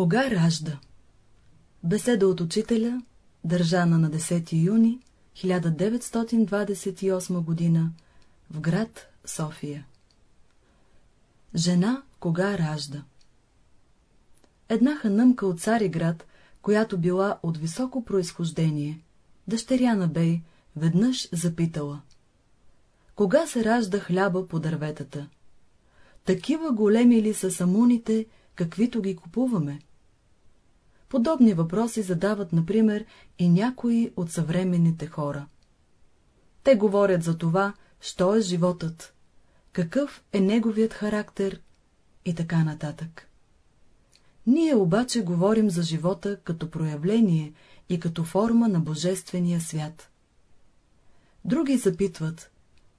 Кога ражда? Беседа от учителя, държана на 10 юни 1928 г. в град София. Жена кога ражда? Една ханъмка от Цариград, която била от високо происхождение, дъщеря на бей, веднъж запитала. Кога се ражда хляба по дърветата? Такива големи ли са самуните, каквито ги купуваме? Подобни въпроси задават, например, и някои от съвременните хора. Те говорят за това, що е животът, какъв е неговият характер и така нататък. Ние обаче говорим за живота като проявление и като форма на Божествения свят. Други запитват,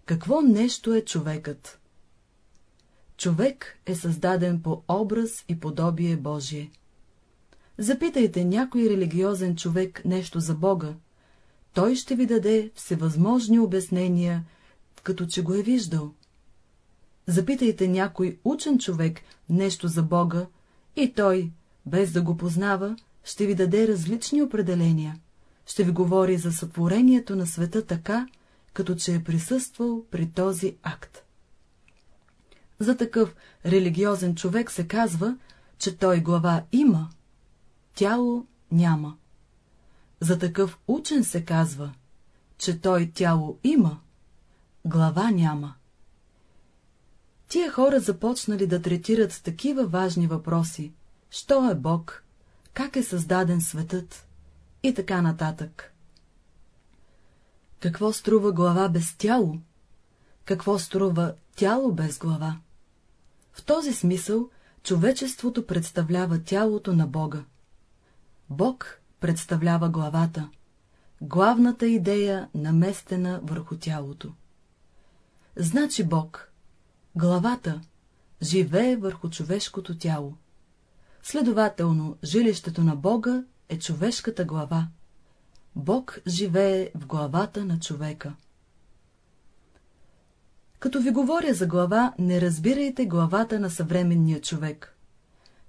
какво нещо е човекът? Човек е създаден по образ и подобие Божие. Запитайте някой религиозен човек нещо за Бога, той ще ви даде всевъзможни обяснения, като че го е виждал. Запитайте някой учен човек нещо за Бога, и той, без да го познава, ще ви даде различни определения, ще ви говори за сътворението на света така, като че е присъствал при този акт. За такъв религиозен човек се казва, че той глава има, тяло няма. За такъв учен се казва, че той тяло има, глава няма. Тия хора започнали да третират такива важни въпроси, що е Бог, как е създаден светът и така нататък. Какво струва глава без тяло? Какво струва тяло без глава? В този смисъл човечеството представлява тялото на Бога. Бог представлява главата, главната идея, наместена върху тялото. Значи Бог, главата, живее върху човешкото тяло. Следователно, жилището на Бога е човешката глава. Бог живее в главата на човека. Като ви говоря за глава, не разбирайте главата на съвременния човек.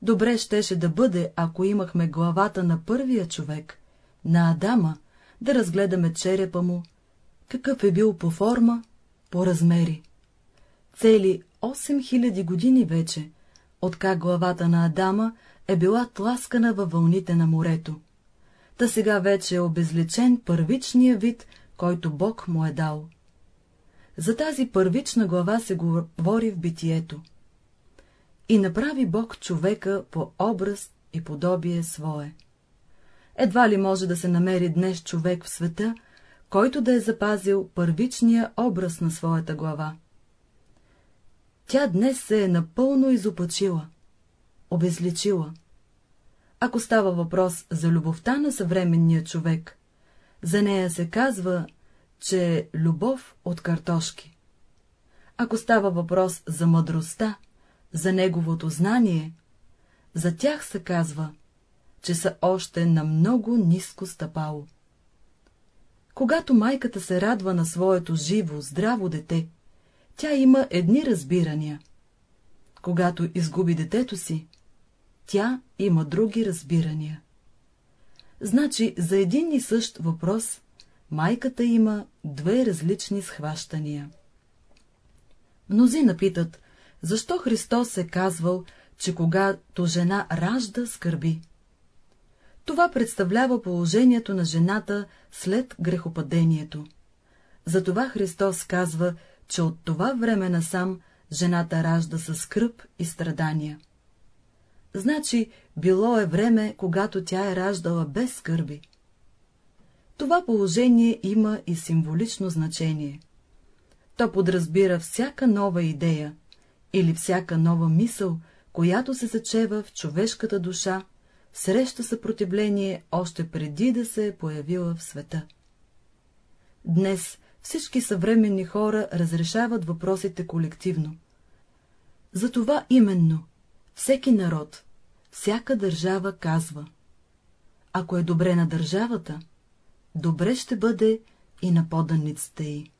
Добре щеше да бъде, ако имахме главата на първия човек, на Адама, да разгледаме черепа му, какъв е бил по форма, по размери. Цели 8000 години вече, отка главата на Адама е била тласкана във вълните на морето. Та сега вече е обезличен първичния вид, който Бог му е дал. За тази първична глава се говори в битието. И направи Бог човека по образ и подобие свое. Едва ли може да се намери днес човек в света, който да е запазил първичния образ на своята глава. Тя днес се е напълно изопачила, обезличила. Ако става въпрос за любовта на съвременния човек, за нея се казва, че е любов от картошки. Ако става въпрос за мъдростта, за неговото знание, за тях се казва, че са още на много ниско стъпало. Когато майката се радва на своето живо, здраво дете, тя има едни разбирания. Когато изгуби детето си, тя има други разбирания. Значи за един и същ въпрос майката има две различни схващания. Мнози напитат, защо Христос е казвал, че когато жена ражда, скърби. Това представлява положението на жената след грехопадението. Затова Христос казва, че от това време насам жената ражда със скръп и страдания. Значи, било е време, когато тя е раждала без скърби. Това положение има и символично значение. То подразбира всяка нова идея или всяка нова мисъл, която се зачева в човешката душа, среща съпротивление още преди да се е появила в света. Днес всички съвременни хора разрешават въпросите колективно. Затова именно всеки народ, всяка държава казва. Ако е добре на държавата, добре ще бъде и на поданниците й.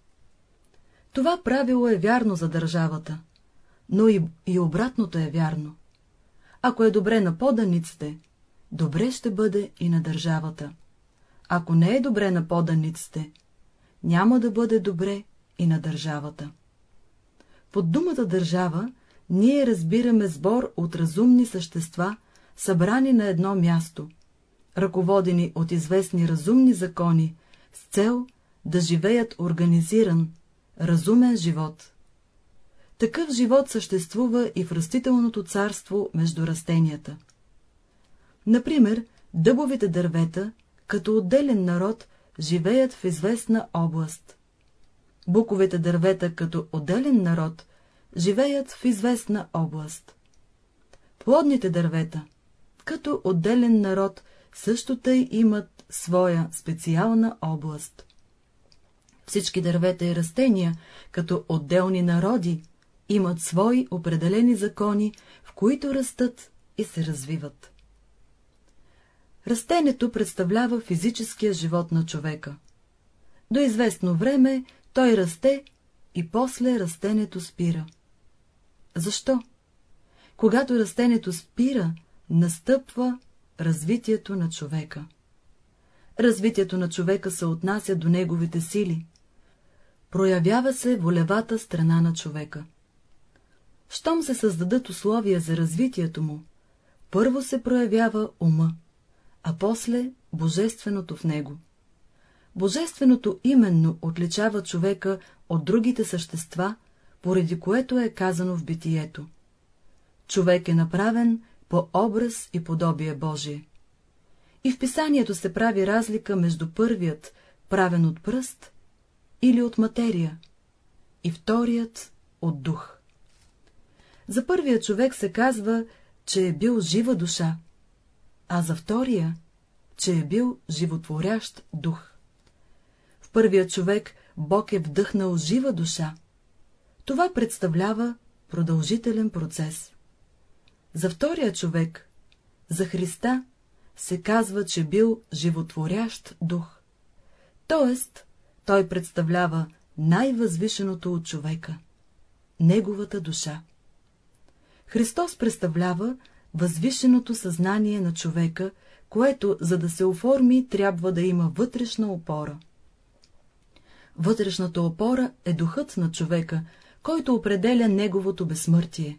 Това правило е вярно за държавата, но и, и обратното е вярно. Ако е добре на поданиците, добре ще бъде и на държавата. Ако не е добре на поданиците, няма да бъде добре и на държавата. Под думата държава ние разбираме сбор от разумни същества, събрани на едно място, ръководени от известни разумни закони, с цел да живеят организиран, разумен живот. Такъв живот съществува и в растителното царство между растенията. Например, дъбовите дървета, като отделен народ, живеят в известна област. Буковите дървета, като отделен народ, живеят в известна област. Плодните дървета, като отделен народ, също тъй имат своя специална област. Всички дървета и растения, като отделни народи, имат свои определени закони, в които растат и се развиват. Растението представлява физическия живот на човека. До известно време той расте и после растението спира. Защо? Когато растението спира, настъпва развитието на човека. Развитието на човека се отнася до неговите сили. Проявява се волевата страна на човека. Щом се създадат условия за развитието му, първо се проявява ума, а после божественото в него. Божественото именно отличава човека от другите същества, поради което е казано в битието. Човек е направен по образ и подобие Божие. И в писанието се прави разлика между първият, правен от пръст или от материя, и вторият от дух. За първия човек се казва, че е бил жива душа, а за втория, че е бил животворящ дух. В първия човек Бог е вдъхнал жива душа. Това представлява продължителен процес. За втория човек, за Христа, се казва, че бил животворящ дух. Тоест, той представлява най-възвишеното от човека — неговата душа. Христос представлява възвишеното съзнание на човека, което, за да се оформи, трябва да има вътрешна опора. Вътрешната опора е духът на човека, който определя неговото безсмъртие.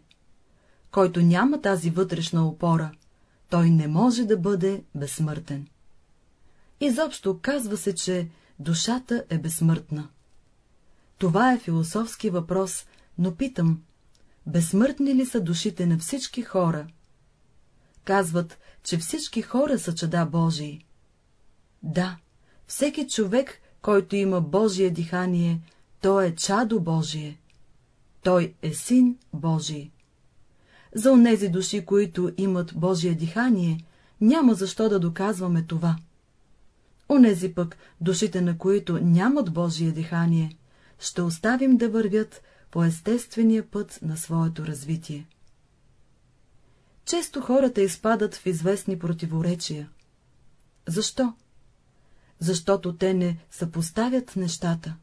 Който няма тази вътрешна опора, той не може да бъде безсмъртен. Изобщо казва се, че душата е безсмъртна. Това е философски въпрос, но питам, безсмъртни ли са душите на всички хора? Казват, че всички хора са чада Божии. Да, всеки човек, който има Божие дихание, той е чадо Божие. Той е син Божий. За онези души, които имат Божие дихание, няма защо да доказваме това. Онези пък, душите на които нямат Божие дихание, ще оставим да вървят по естествения път на своето развитие. Често хората изпадат в известни противоречия. Защо? Защото те не съпоставят нещата.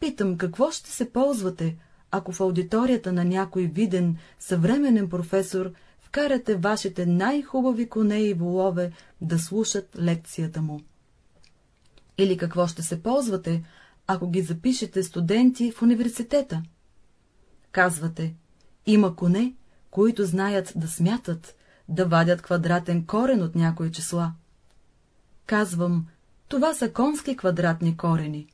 Питам, какво ще се ползвате, ако в аудиторията на някой виден, съвременен професор вкарате вашите най-хубави коне и волове да слушат лекцията му? Или какво ще се ползвате, ако ги запишете студенти в университета? Казвате, има коне, които знаят да смятат, да вадят квадратен корен от някои числа. Казвам, това са конски квадратни корени.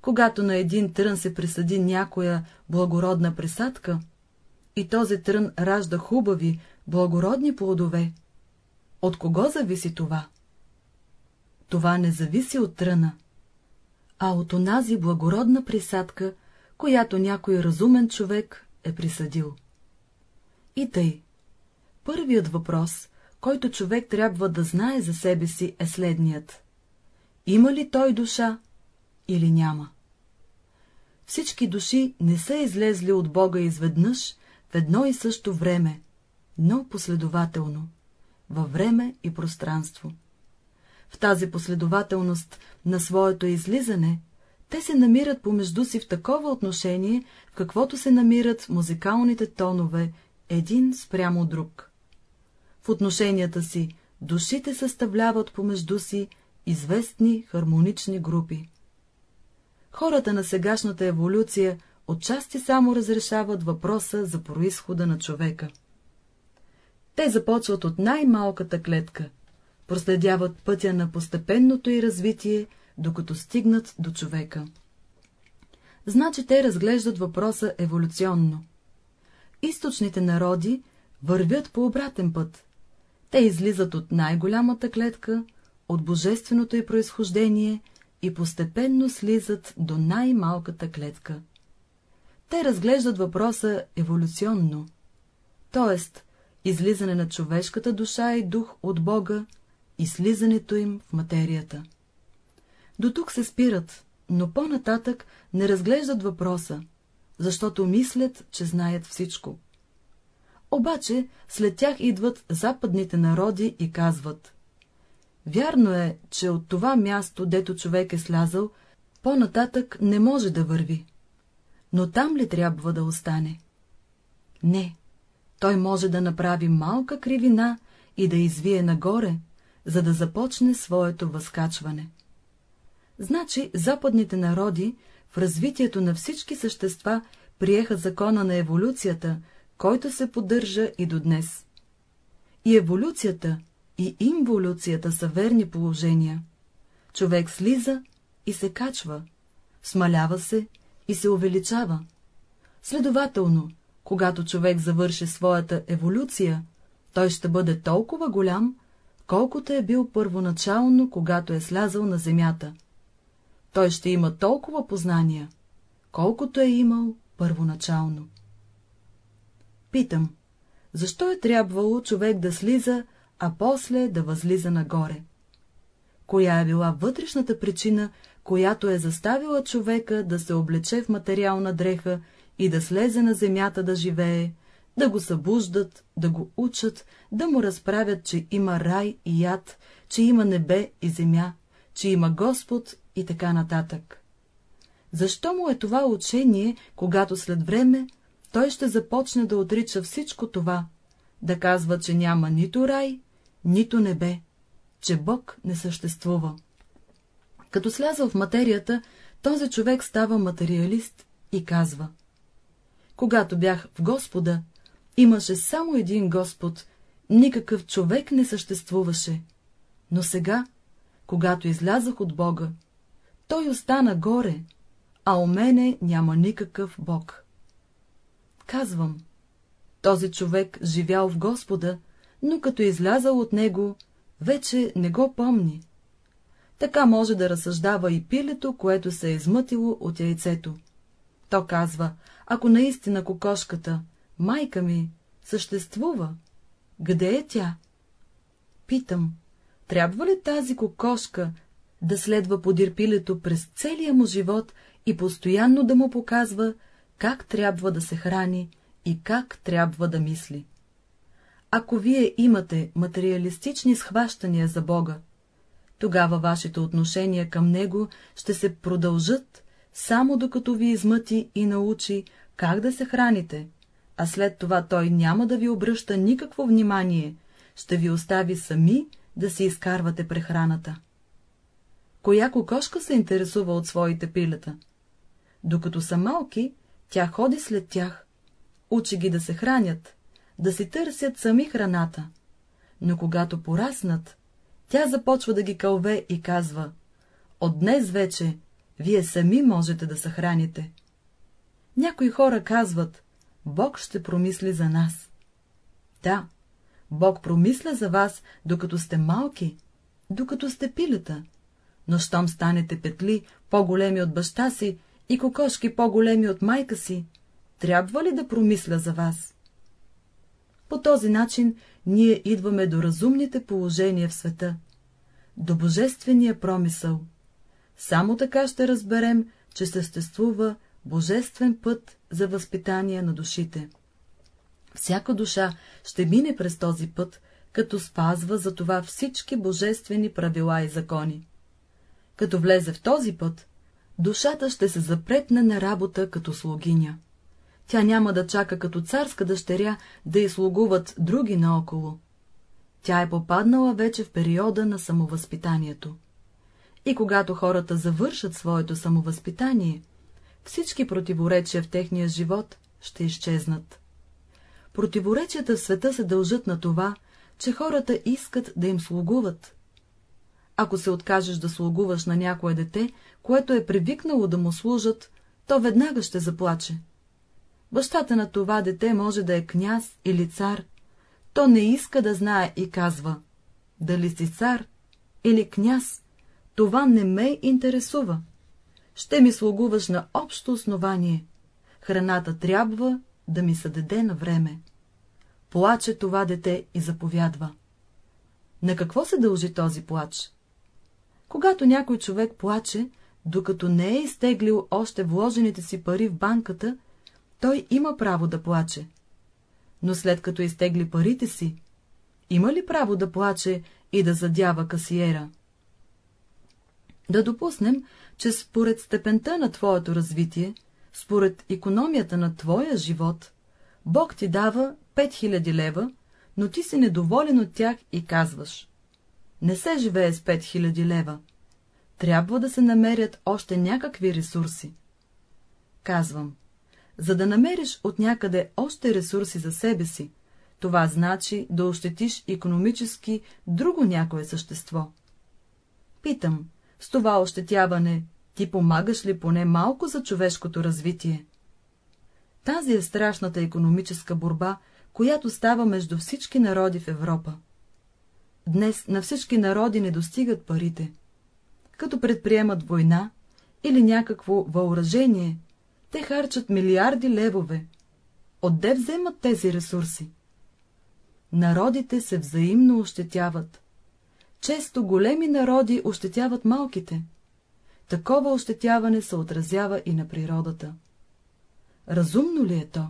Когато на един трън се присъди някоя благородна присадка, и този трън ражда хубави, благородни плодове, от кого зависи това? Това не зависи от тръна, а от онази благородна присадка, която някой разумен човек е присъдил. И тъй. Първият въпрос, който човек трябва да знае за себе си, е следният. Има ли той душа или няма? Всички души не са излезли от Бога изведнъж в едно и също време, но последователно, във време и пространство. В тази последователност на своето излизане, те се намират помежду си в такова отношение, в каквото се намират музикалните тонове един спрямо друг. В отношенията си душите съставляват помежду си известни хармонични групи. Хората на сегашната еволюция отчасти само разрешават въпроса за происхода на човека. Те започват от най-малката клетка, проследяват пътя на постепенното й развитие, докато стигнат до човека. Значи те разглеждат въпроса еволюционно. Източните народи вървят по обратен път. Те излизат от най-голямата клетка, от божественото й произхождение и постепенно слизат до най-малката клетка. Те разглеждат въпроса еволюционно, т.е. излизане на човешката душа и дух от Бога и слизането им в материята. До тук се спират, но по-нататък не разглеждат въпроса, защото мислят, че знаят всичко. Обаче след тях идват западните народи и казват Вярно е, че от това място, дето човек е слязал, по-нататък не може да върви. Но там ли трябва да остане? Не, той може да направи малка кривина и да извие нагоре, за да започне своето възкачване. Значи западните народи в развитието на всички същества приеха закона на еволюцията, който се поддържа и до днес. И еволюцията, и инволюцията са верни положения. Човек слиза и се качва, смалява се и се увеличава. Следователно, когато човек завърши своята еволюция, той ще бъде толкова голям, колкото е бил първоначално, когато е слязал на земята. Той ще има толкова познания, колкото е имал първоначално. Питам, защо е трябвало човек да слиза, а после да възлиза нагоре? Коя е била вътрешната причина, която е заставила човека да се облече в материална дреха и да слезе на земята да живее, да го събуждат, да го учат, да му разправят, че има рай и яд, че има небе и земя, че има Господ и така нататък. Защо му е това учение, когато след време той ще започне да отрича всичко това, да казва, че няма нито рай, нито небе, че Бог не съществува? Като слязва в материята, този човек става материалист и казва. Когато бях в Господа, имаше само един Господ, никакъв човек не съществуваше. Но сега, когато излязах от Бога, той остана горе, а у мене няма никакъв Бог. Казвам, този човек живял в Господа, но като излязал от него, вече не го помни. Така може да разсъждава и пилето, което се е измътило от яйцето. То казва, ако наистина кокошката, майка ми, съществува, къде е тя? Питам, трябва ли тази кокошка да следва подир пилето през целия му живот и постоянно да му показва, как трябва да се храни и как трябва да мисли? Ако вие имате материалистични схващания за Бога, тогава вашите отношения към Него ще се продължат, само докато ви измъти и научи как да се храните, а след това Той няма да ви обръща никакво внимание, ще ви остави сами да си изкарвате прехраната. Коя кокошка се интересува от своите пилета? Докато са малки, тя ходи след тях, учи ги да се хранят, да си търсят сами храната, но когато пораснат, тя започва да ги кълве и казва, от днес вече вие сами можете да съхраните. Някои хора казват, Бог ще промисли за нас. Да, Бог промисля за вас, докато сте малки, докато сте пилета, но щом станете петли, по-големи от баща си и кокошки по-големи от майка си, трябва ли да промисля за вас? По този начин ние идваме до разумните положения в света, до божествения промисъл. Само така ще разберем, че съществува божествен път за възпитание на душите. Всяка душа ще мине през този път, като спазва за това всички божествени правила и закони. Като влезе в този път, душата ще се запретне на работа като слугиня. Тя няма да чака като царска дъщеря да изслугуват други наоколо. Тя е попаднала вече в периода на самовъзпитанието. И когато хората завършат своето самовъзпитание, всички противоречия в техния живот ще изчезнат. Противоречията в света се дължат на това, че хората искат да им слугуват. Ако се откажеш да слугуваш на някое дете, което е привикнало да му служат, то веднага ще заплаче. Бащата на това дете може да е княз или цар. То не иска да знае и казва, дали си цар или княз, това не ме интересува. Ще ми слугуваш на общо основание. Храната трябва да ми се даде на време. Плаче това дете и заповядва. На какво се дължи този плач? Когато някой човек плаче, докато не е изтеглил още вложените си пари в банката, той има право да плаче. Но след като изтегли парите си, има ли право да плаче и да задява касиера? Да допуснем, че според степента на твоето развитие, според економията на твоя живот, Бог ти дава 5000 лева, но ти си недоволен от тях и казваш. Не се живее с 5000 лева. Трябва да се намерят още някакви ресурси. Казвам, за да намериш от някъде още ресурси за себе си, това значи да ощетиш економически друго някое същество. Питам, с това ощетяване ти помагаш ли поне малко за човешкото развитие? Тази е страшната економическа борба, която става между всички народи в Европа. Днес на всички народи не достигат парите. Като предприемат война или някакво въоръжение, те харчат милиарди левове. Отде вземат тези ресурси? Народите се взаимно ощетяват. Често големи народи ощетяват малките. Такова ощетяване се отразява и на природата. Разумно ли е то?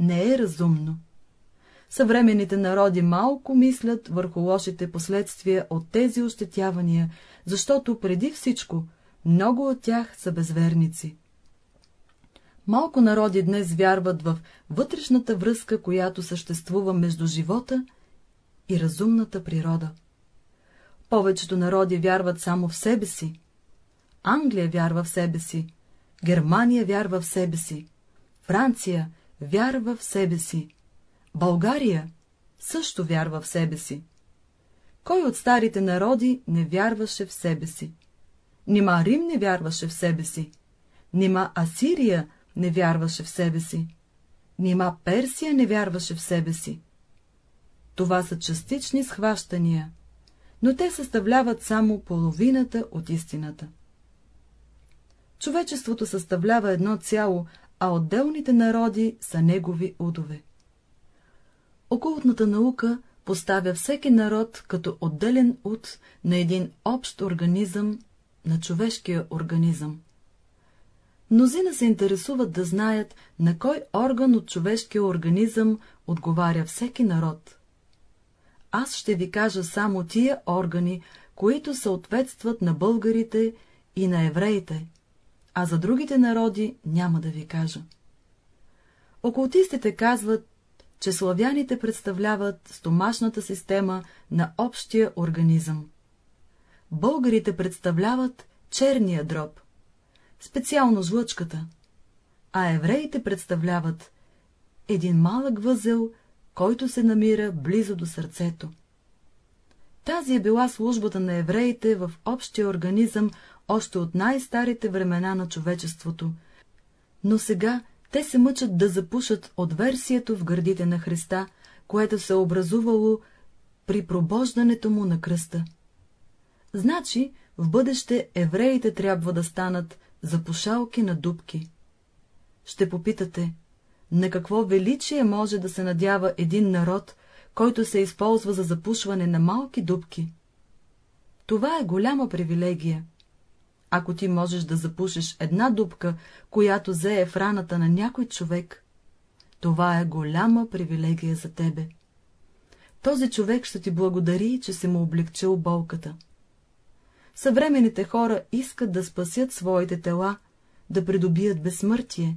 Не е разумно. Съвременните народи малко мислят върху лошите последствия от тези ощетявания, защото преди всичко много от тях са безверници. Малко народи днес вярват в вътрешната връзка, която съществува между живота и разумната природа. Повечето народи вярват само в себе си. Англия вярва в себе си, Германия вярва в себе си, Франция вярва в себе си, България също вярва в себе си. Кой от старите народи не вярваше в себе си? Нима Рим не вярваше в себе си, нима Асирия не вярваше в себе си, нима Персия не вярваше в себе си. Това са частични схващания, но те съставляват само половината от истината. Човечеството съставлява едно цяло, а отделните народи са негови удове. Окултната наука поставя всеки народ като отделен уд на един общ организъм, на човешкия организъм. Мнозина се интересуват да знаят, на кой орган от човешкия организъм отговаря всеки народ. Аз ще ви кажа само тия органи, които съответстват на българите и на евреите, а за другите народи няма да ви кажа. Окултистите казват, че славяните представляват стомашната система на общия организъм. Българите представляват черния дроб, специално жлъчката, а евреите представляват един малък възел, който се намира близо до сърцето. Тази е била службата на евреите в общия организъм още от най-старите времена на човечеството, но сега те се мъчат да запушат от версието в гърдите на Христа, което се е образувало при пробождането му на кръста. Значи, в бъдеще евреите трябва да станат запушалки на дубки. Ще попитате, на какво величие може да се надява един народ, който се използва за запушване на малки дубки? Това е голяма привилегия. Ако ти можеш да запушиш една дупка, която зее в раната на някой човек, това е голяма привилегия за тебе. Този човек ще ти благодари, че си му облегчил болката. Съвременните хора искат да спасят своите тела, да придобият безсмъртие.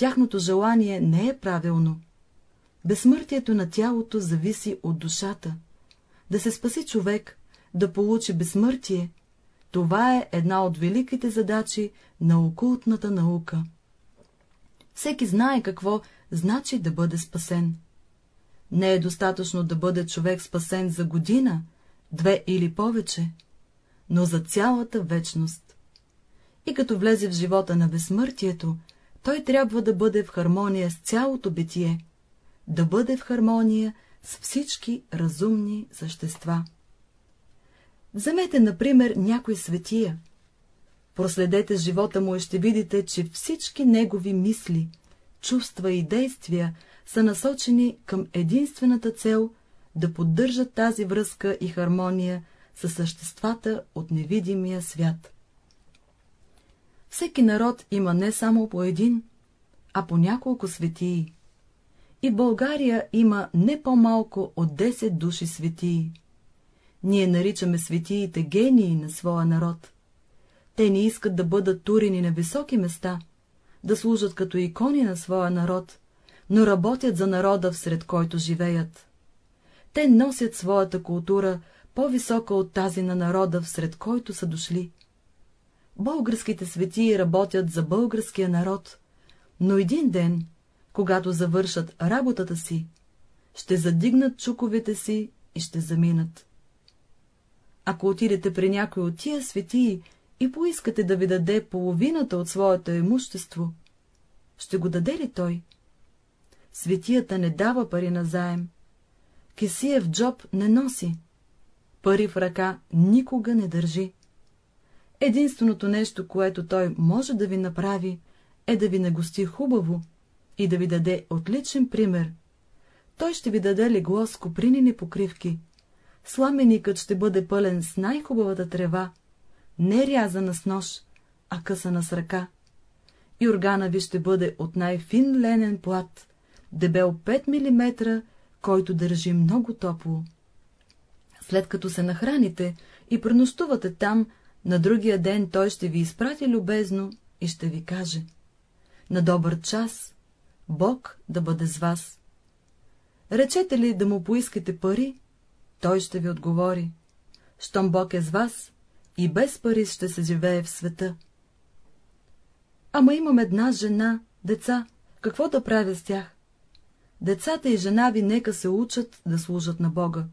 Тяхното желание не е правилно. Безсмъртието на тялото зависи от душата. Да се спаси човек, да получи безсмъртие, това е една от великите задачи на окултната наука. Всеки знае какво значи да бъде спасен. Не е достатъчно да бъде човек спасен за година, две или повече, но за цялата вечност. И като влезе в живота на безсмъртието, той трябва да бъде в хармония с цялото битие, да бъде в хармония с всички разумни същества. Вземете, например, някой светия. Проследете живота му и ще видите, че всички негови мисли, чувства и действия са насочени към единствената цел да поддържат тази връзка и хармония със съществата от невидимия свят. Всеки народ има не само по един, а по няколко светии. И България има не по-малко от 10 души светии. Ние наричаме светиите гении на своя народ. Те не искат да бъдат турени на високи места, да служат като икони на своя народ, но работят за народа, всред който живеят. Те носят своята култура по-висока от тази на народа, всред който са дошли. Българските светии работят за българския народ, но един ден, когато завършат работата си, ще задигнат чуковете си и ще заминат. Ако отидете при някой от тия светии и поискате да ви даде половината от своето имущество, ще го даде ли той? Светията не дава пари на заем. Кесиев джоб не носи. Пари в ръка никога не държи. Единственото нещо, което той може да ви направи, е да ви нагости хубаво и да ви даде отличен пример. Той ще ви даде легло с копринени покривки, сламеникът ще бъде пълен с най-хубавата трева, не рязана с нож, а късана с ръка. И ви ще бъде от най-фин ленен плат, дебел 5 мм, който държи много топло. След като се нахраните и пренощувате там, на другия ден той ще ви изпрати любезно и ще ви каже — на добър час, Бог да бъде с вас. Речете ли да му поискате пари, той ще ви отговори, щом Бог е с вас, и без пари ще се живее в света. Ама имам една жена, деца, какво да правя с тях? Децата и жена ви нека се учат да служат на Бога.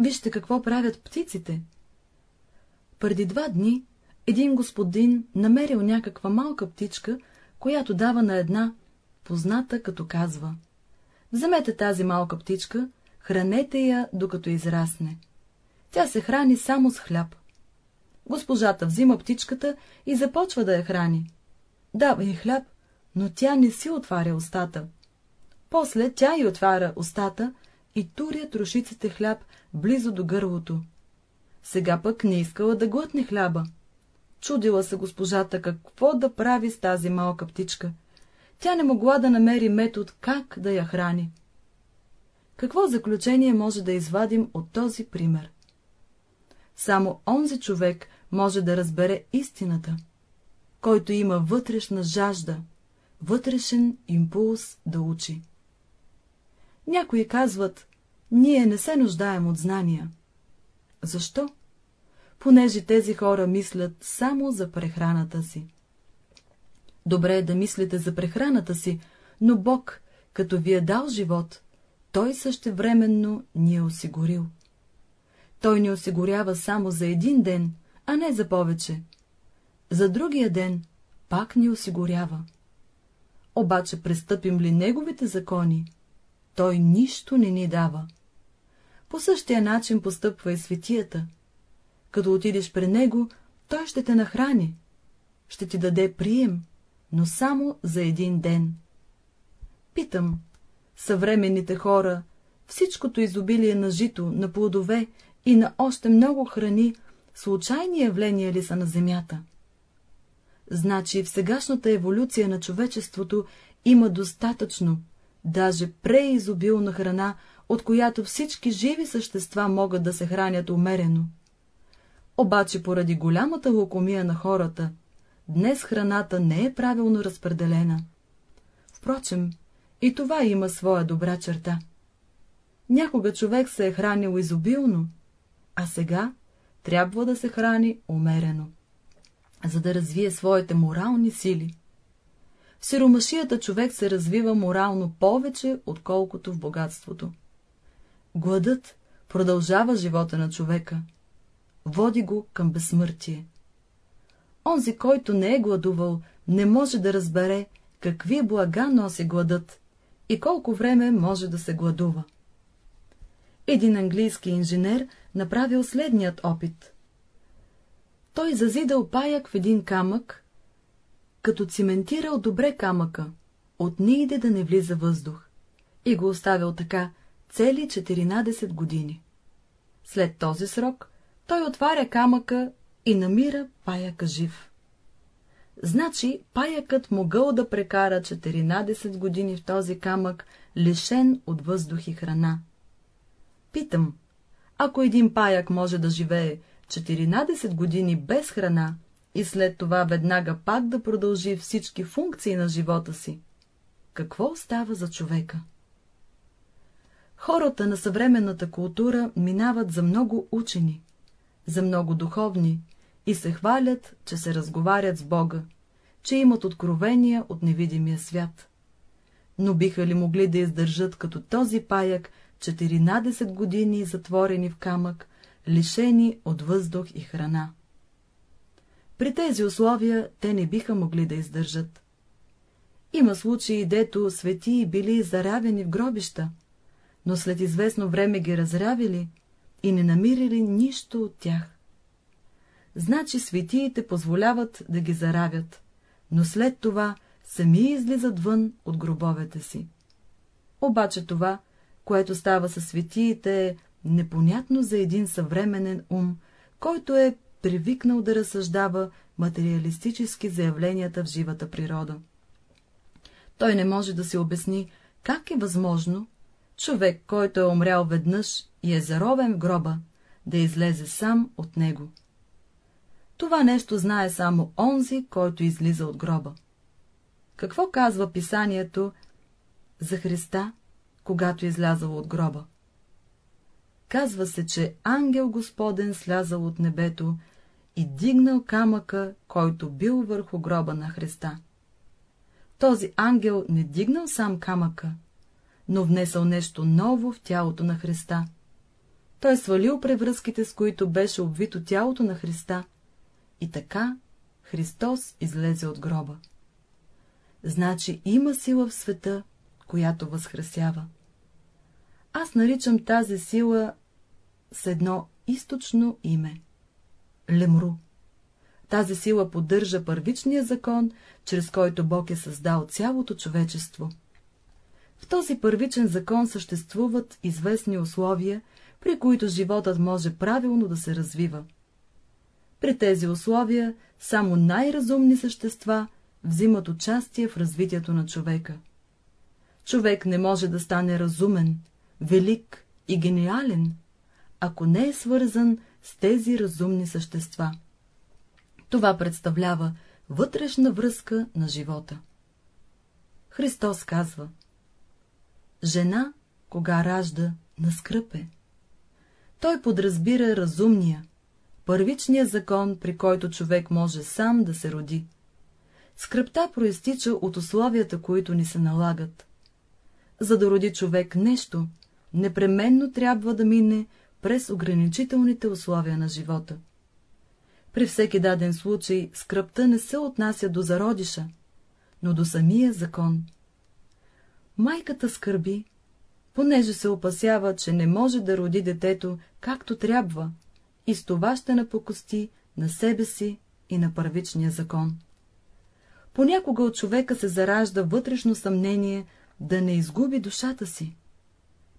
Вижте какво правят птиците. Преди два дни един господин намерил някаква малка птичка, която дава на една позната, като казва. Вземете тази малка птичка, хранете я, докато израсне. Тя се храни само с хляб. Госпожата взима птичката и започва да я храни. Дава й хляб, но тя не си отваря устата. После тя й отваря устата и туря трошиците хляб близо до гърлото. Сега пък не искала да глътне хляба. Чудила се госпожата какво да прави с тази малка птичка. Тя не могла да намери метод как да я храни. Какво заключение може да извадим от този пример? Само онзи човек може да разбере истината, който има вътрешна жажда, вътрешен импулс да учи. Някои казват, ние не се нуждаем от знания. Защо? Понеже тези хора мислят само за прехраната си. Добре е да мислите за прехраната си, но Бог, като ви е дал живот, той същевременно ни е осигурил. Той ни осигурява само за един ден, а не за повече. За другия ден пак ни осигурява. Обаче престъпим ли неговите закони, той нищо не ни дава. По същия начин постъпва и светията. Като отидеш при него, той ще те нахрани, ще ти даде прием, но само за един ден. Питам, съвременните хора, всичкото изобилие на жито, на плодове и на още много храни, случайни явления ли са на Земята? Значи в сегашната еволюция на човечеството има достатъчно, даже преизобилна храна, от която всички живи същества могат да се хранят умерено. Обаче поради голямата лукомия на хората, днес храната не е правилно разпределена. Впрочем, И това има своя добра черта. Някога човек се е хранил изобилно, а сега трябва да се храни умерено, за да развие своите морални сили. В сиромашията човек се развива морално повече, отколкото в богатството. Гладът продължава живота на човека, води го към безсмъртие. Онзи, който не е гладувал, не може да разбере, какви блага носи гладът и колко време може да се гладува. Един английски инженер направил следният опит. Той зазидал паяк в един камък, като циментирал добре камъка, от ниде да не влиза въздух, и го оставил така цели 14 години. След този срок той отваря камъка и намира паяка жив. Значи паякът могъл да прекара 14 години в този камък, лишен от въздух и храна. Питам, ако един паяк може да живее 14 години без храна и след това веднага пак да продължи всички функции на живота си, какво става за човека? Хората на съвременната култура минават за много учени, за много духовни и се хвалят, че се разговарят с Бога, че имат откровения от невидимия свят. Но биха ли могли да издържат като този паяк 14 години затворени в камък, лишени от въздух и храна? При тези условия те не биха могли да издържат. Има случаи, дето светии били заравени в гробища, но след известно време ги разрявили и не намирали нищо от тях. Значи светиите позволяват да ги заравят, но след това сами излизат вън от гробовете си. Обаче това, което става със светиите, е непонятно за един съвременен ум, който е привикнал да разсъждава материалистически заявленията в живата природа. Той не може да се обясни, как е възможно човек, който е умрял веднъж и е заровен в гроба, да излезе сам от него. Това нещо знае само онзи, който излиза от гроба. Какво казва писанието за Христа, когато излязал от гроба? Казва се, че ангел Господен слязал от небето и дигнал камъка, който бил върху гроба на Христа. Този ангел не дигнал сам камъка, но внесъл нещо ново в тялото на Христа. Той свалил превръзките, с които беше обвито тялото на Христа, и така Христос излезе от гроба. Значи има сила в света, която възхрасява. Аз наричам тази сила с едно източно име — Лемру. Тази сила поддържа първичния закон, чрез който Бог е създал цялото човечество. В този първичен закон съществуват известни условия, при които животът може правилно да се развива. При тези условия само най-разумни същества взимат участие в развитието на човека. Човек не може да стане разумен, велик и гениален, ако не е свързан с тези разумни същества. Това представлява вътрешна връзка на живота. Христос казва Жена, кога ражда, на скръпе. Той подразбира разумния, първичния закон, при който човек може сам да се роди. Скръпта проистича от условията, които ни се налагат. За да роди човек нещо, непременно трябва да мине през ограничителните условия на живота. При всеки даден случай скръпта не се отнася до зародиша, но до самия закон. Майката скърби, понеже се опасява, че не може да роди детето както трябва, и с това ще напокости на себе си и на първичния закон. Понякога от човека се заражда вътрешно съмнение да не изгуби душата си.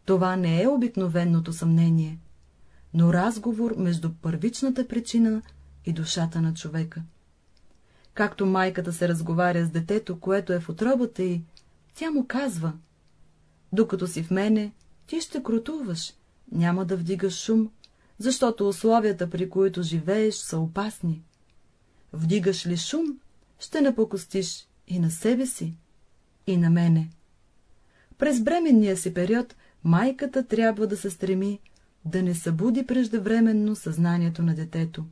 Това не е обикновеното съмнение, но разговор между първичната причина и душата на човека. Както майката се разговаря с детето, което е в отробата й, тя му казва, докато си в мене, ти ще крутуваш, няма да вдигаш шум, защото условията, при които живееш, са опасни. Вдигаш ли шум, ще напокостиш и на себе си, и на мене. През бременния си период майката трябва да се стреми да не събуди преждевременно съзнанието на детето.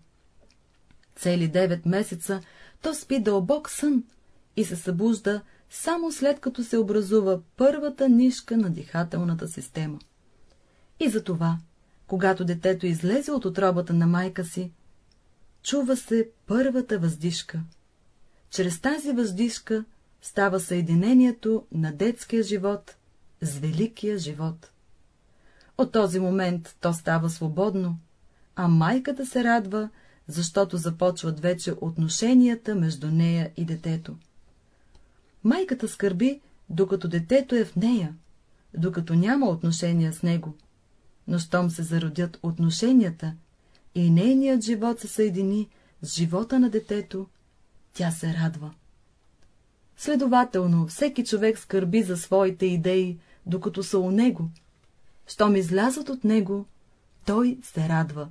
Цели 9 месеца то спи дълбок сън и се събужда само след като се образува първата нишка на дихателната система. И затова, когато детето излезе от отробата на майка си, чува се първата въздишка. Чрез тази въздишка става съединението на детския живот с великия живот. От този момент то става свободно, а майката се радва, защото започват вече отношенията между нея и детето. Майката скърби, докато детето е в нея, докато няма отношения с него, но щом се зародят отношенията и нейният живот се съедини с живота на детето, тя се радва. Следователно, всеки човек скърби за своите идеи, докато са у него. Щом излязат от него, той се радва.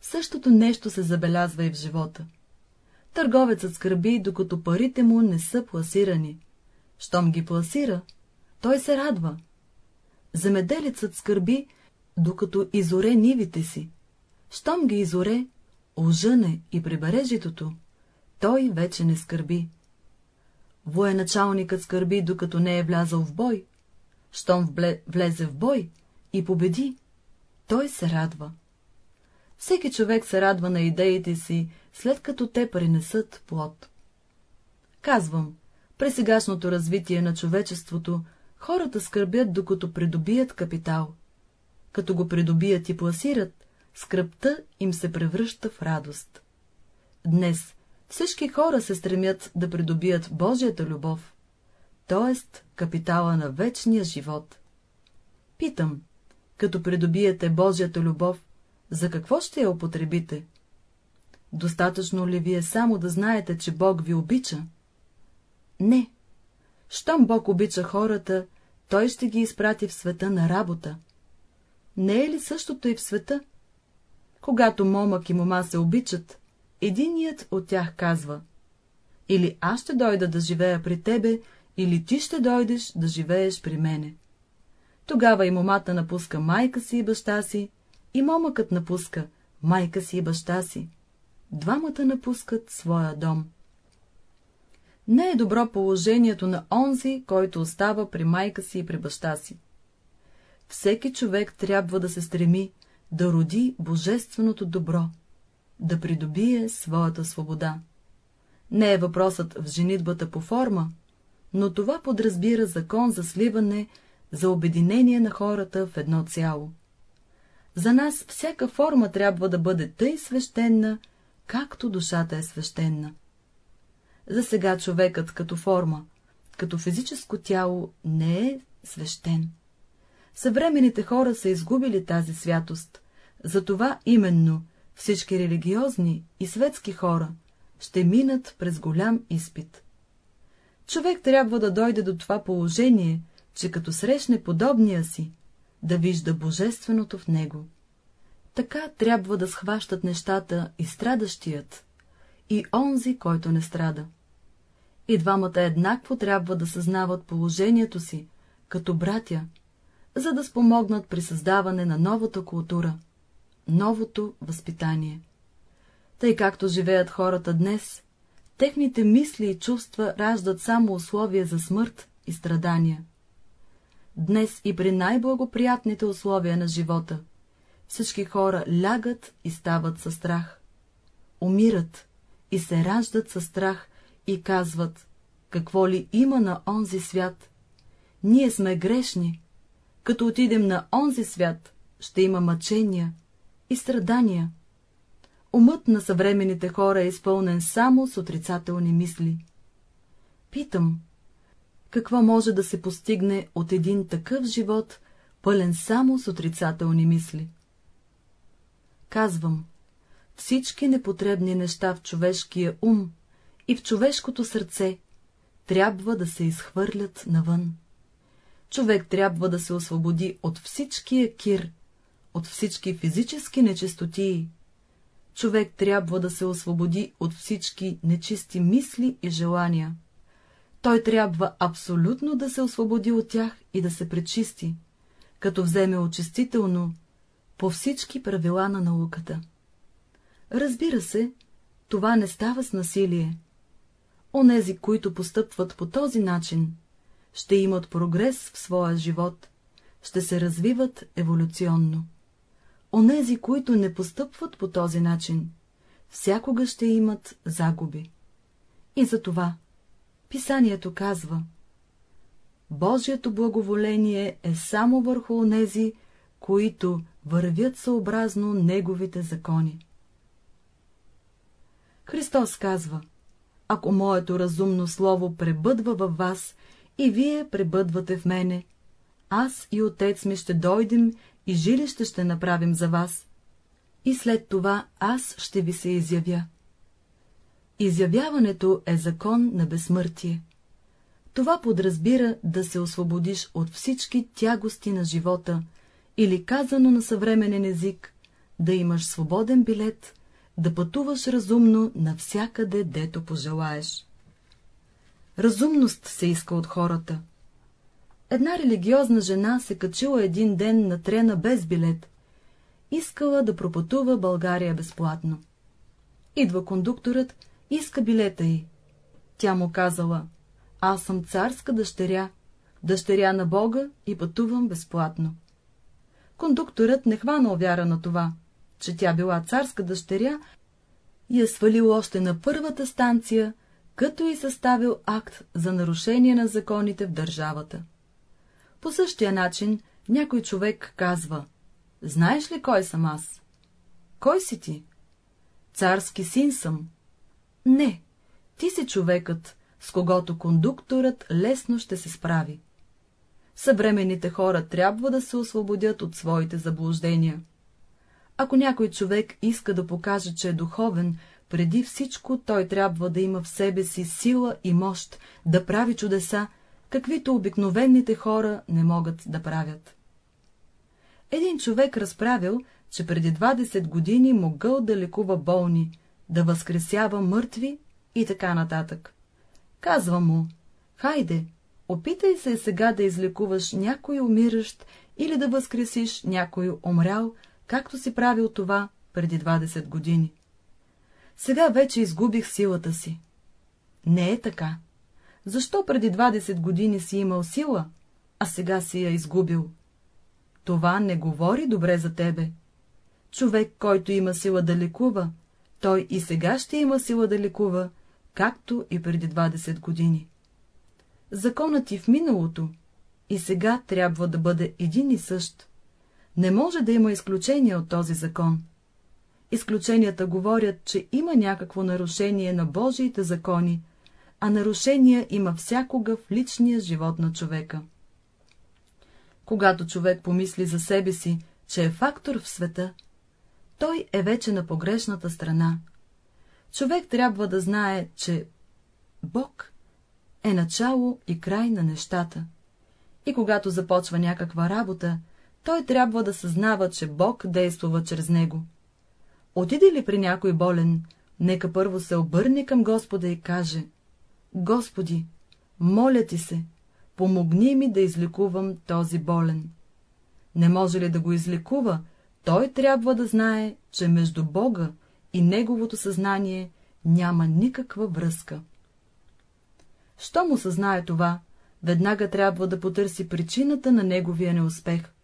Същото нещо се забелязва и в живота. Търговецът скърби, докато парите му не са пласирани. Щом ги пласира, той се радва. Земеделецът скърби, докато изоре нивите си. Щом ги изоре, ожъне и прибере житото, той вече не скърби. Военачалникът скърби, докато не е влязъл в бой. Щом влезе в бой и победи, той се радва. Всеки човек се радва на идеите си, след като те принесат плод. Казвам, при сегашното развитие на човечеството, хората скърбят, докато придобият капитал. Като го придобият и пласират, скръпта им се превръща в радост. Днес всички хора се стремят да придобият Божията любов, т.е. капитала на вечния живот. Питам, като придобиете Божията любов, за какво ще я употребите? Достатъчно ли ви е само да знаете, че Бог ви обича? Не. Щом Бог обича хората, Той ще ги изпрати в света на работа. Не е ли същото и в света? Когато момък и мома се обичат, единият от тях казва — или аз ще дойда да живея при тебе, или ти ще дойдеш да живееш при мене. Тогава и момата напуска майка си и баща си, и момъкът напуска майка си и баща си. Двамата напускат своя дом. Не е добро положението на онзи, който остава при майка си и при баща си. Всеки човек трябва да се стреми да роди божественото добро, да придобие своята свобода. Не е въпросът в женитбата по форма, но това подразбира закон за сливане, за обединение на хората в едно цяло. За нас всяка форма трябва да бъде тъй свещена, както душата е свещена. За сега човекът като форма, като физическо тяло не е свещен. Съвременните хора са изгубили тази святост, затова именно всички религиозни и светски хора ще минат през голям изпит. Човек трябва да дойде до това положение, че като срещне подобния си, да вижда божественото в него. Така трябва да схващат нещата и страдащият, и онзи, който не страда. И двамата еднакво трябва да съзнават положението си, като братя, за да спомогнат при създаване на новата култура, новото възпитание. Тъй както живеят хората днес, техните мисли и чувства раждат само условия за смърт и страдания. Днес и при най-благоприятните условия на живота, всички хора лягат и стават със страх. Умират и се раждат със страх и казват, какво ли има на онзи свят. Ние сме грешни. Като отидем на онзи свят, ще има мъчения и страдания. Умът на съвременните хора е изпълнен само с отрицателни мисли. Питам, какво може да се постигне от един такъв живот, пълен само с отрицателни мисли? Казвам, всички непотребни неща в човешкия ум и в човешкото сърце трябва да се изхвърлят навън. Човек трябва да се освободи от всичкия кир, от всички физически нечистотии. Човек трябва да се освободи от всички нечисти мисли и желания. той трябва абсолютно да се освободи от тях и да се пречисти, като вземе очистително по всички правила на науката. Разбира се, това не става с насилие. Онези, които постъпват по този начин, ще имат прогрес в своя живот, ще се развиват еволюционно. Онези, които не постъпват по този начин, всякога ще имат загуби. И за това писанието казва Божието благоволение е само върху онези, които вървят съобразно Неговите закони. Христос казва, ако моето разумно слово пребъдва във вас и вие пребъдвате в мене, аз и отец ми ще дойдем и жилище ще направим за вас, и след това аз ще ви се изявя. Изявяването е закон на безсмъртие. Това подразбира да се освободиш от всички тягости на живота, или казано на съвременен език, да имаш свободен билет, да пътуваш разумно навсякъде, дето пожелаеш. Разумност се иска от хората. Една религиозна жена се качила един ден на трена без билет. Искала да пропътува България безплатно. Идва кондукторът, иска билета й. Тя му казала, аз съм царска дъщеря, дъщеря на Бога и пътувам безплатно. Кондукторът не хванал вяра на това, че тя била царска дъщеря е свалил още на първата станция, като и съставил акт за нарушение на законите в държавата. По същия начин някой човек казва, знаеш ли кой съм аз? Кой си ти? Царски син съм. Не, ти си човекът, с когото кондукторът лесно ще се справи. Съвременните хора трябва да се освободят от своите заблуждения. Ако някой човек иска да покаже, че е духовен, преди всичко той трябва да има в себе си сила и мощ да прави чудеса, каквито обикновените хора не могат да правят. Един човек разправил, че преди 20 години могъл да лекува болни, да възкресява мъртви и така нататък. Казва му, хайде, опитай се сега да излекуваш някой умиращ или да възкресиш някой умрял, както си правил това преди 20 години. Сега вече изгубих силата си. Не е така. Защо преди 20 години си имал сила, а сега си я изгубил? Това не говори добре за тебе. Човек, който има сила да лекува, той и сега ще има сила да лекува, както и преди 20 години. Законът и в миналото, и сега трябва да бъде един и същ. Не може да има изключение от този закон. Изключенията говорят, че има някакво нарушение на Божиите закони, а нарушения има всякога в личния живот на човека. Когато човек помисли за себе си, че е фактор в света, той е вече на погрешната страна. Човек трябва да знае, че Бог е начало и край на нещата. И когато започва някаква работа, той трябва да съзнава, че Бог действува чрез него. Отиде ли при някой болен, нека първо се обърне към Господа и каже Господи, моля ти се, помогни ми да излекувам този болен. Не може ли да го излекува, той трябва да знае, че между Бога и неговото съзнание няма никаква връзка. Що му съзнае това, веднага трябва да потърси причината на неговия неуспех.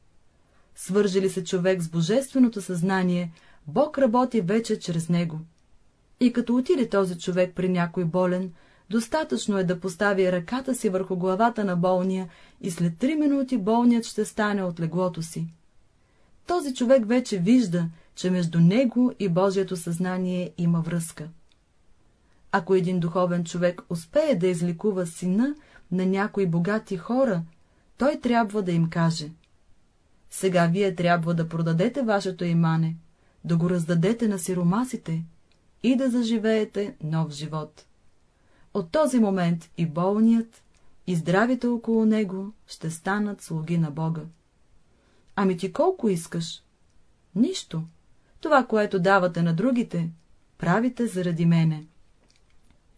Свържи ли се човек с божественото съзнание, Бог работи вече чрез него. И като отиде този човек при някой болен, достатъчно е да постави ръката си върху главата на болния и след три минути болният ще стане от леглото си. Този човек вече вижда, че между него и Божието съзнание има връзка. Ако един духовен човек успее да изликува сина на някои богати хора, той трябва да им каже. Сега вие трябва да продадете вашето имане, да го раздадете на сиромасите и да заживеете нов живот. От този момент и болният, и здравите около него ще станат слуги на Бога. Ами ти колко искаш? Нищо. Това, което давате на другите, правите заради мене.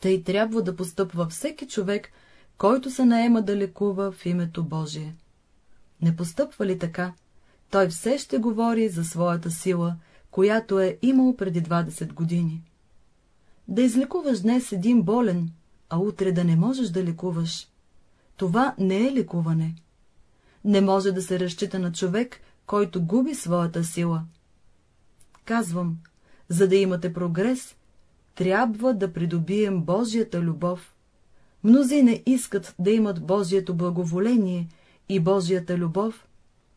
Тъй трябва да постъпва всеки човек, който се наема да лекува в името Божие. Не постъпва ли така, той все ще говори за своята сила, която е имал преди 20 години. Да излекуваш днес един болен, а утре да не можеш да лекуваш. Това не е лекуване. Не може да се разчита на човек, който губи своята сила. Казвам, за да имате прогрес, трябва да придобием Божията любов. Мнози не искат да имат Божието благоволение и Божията любов,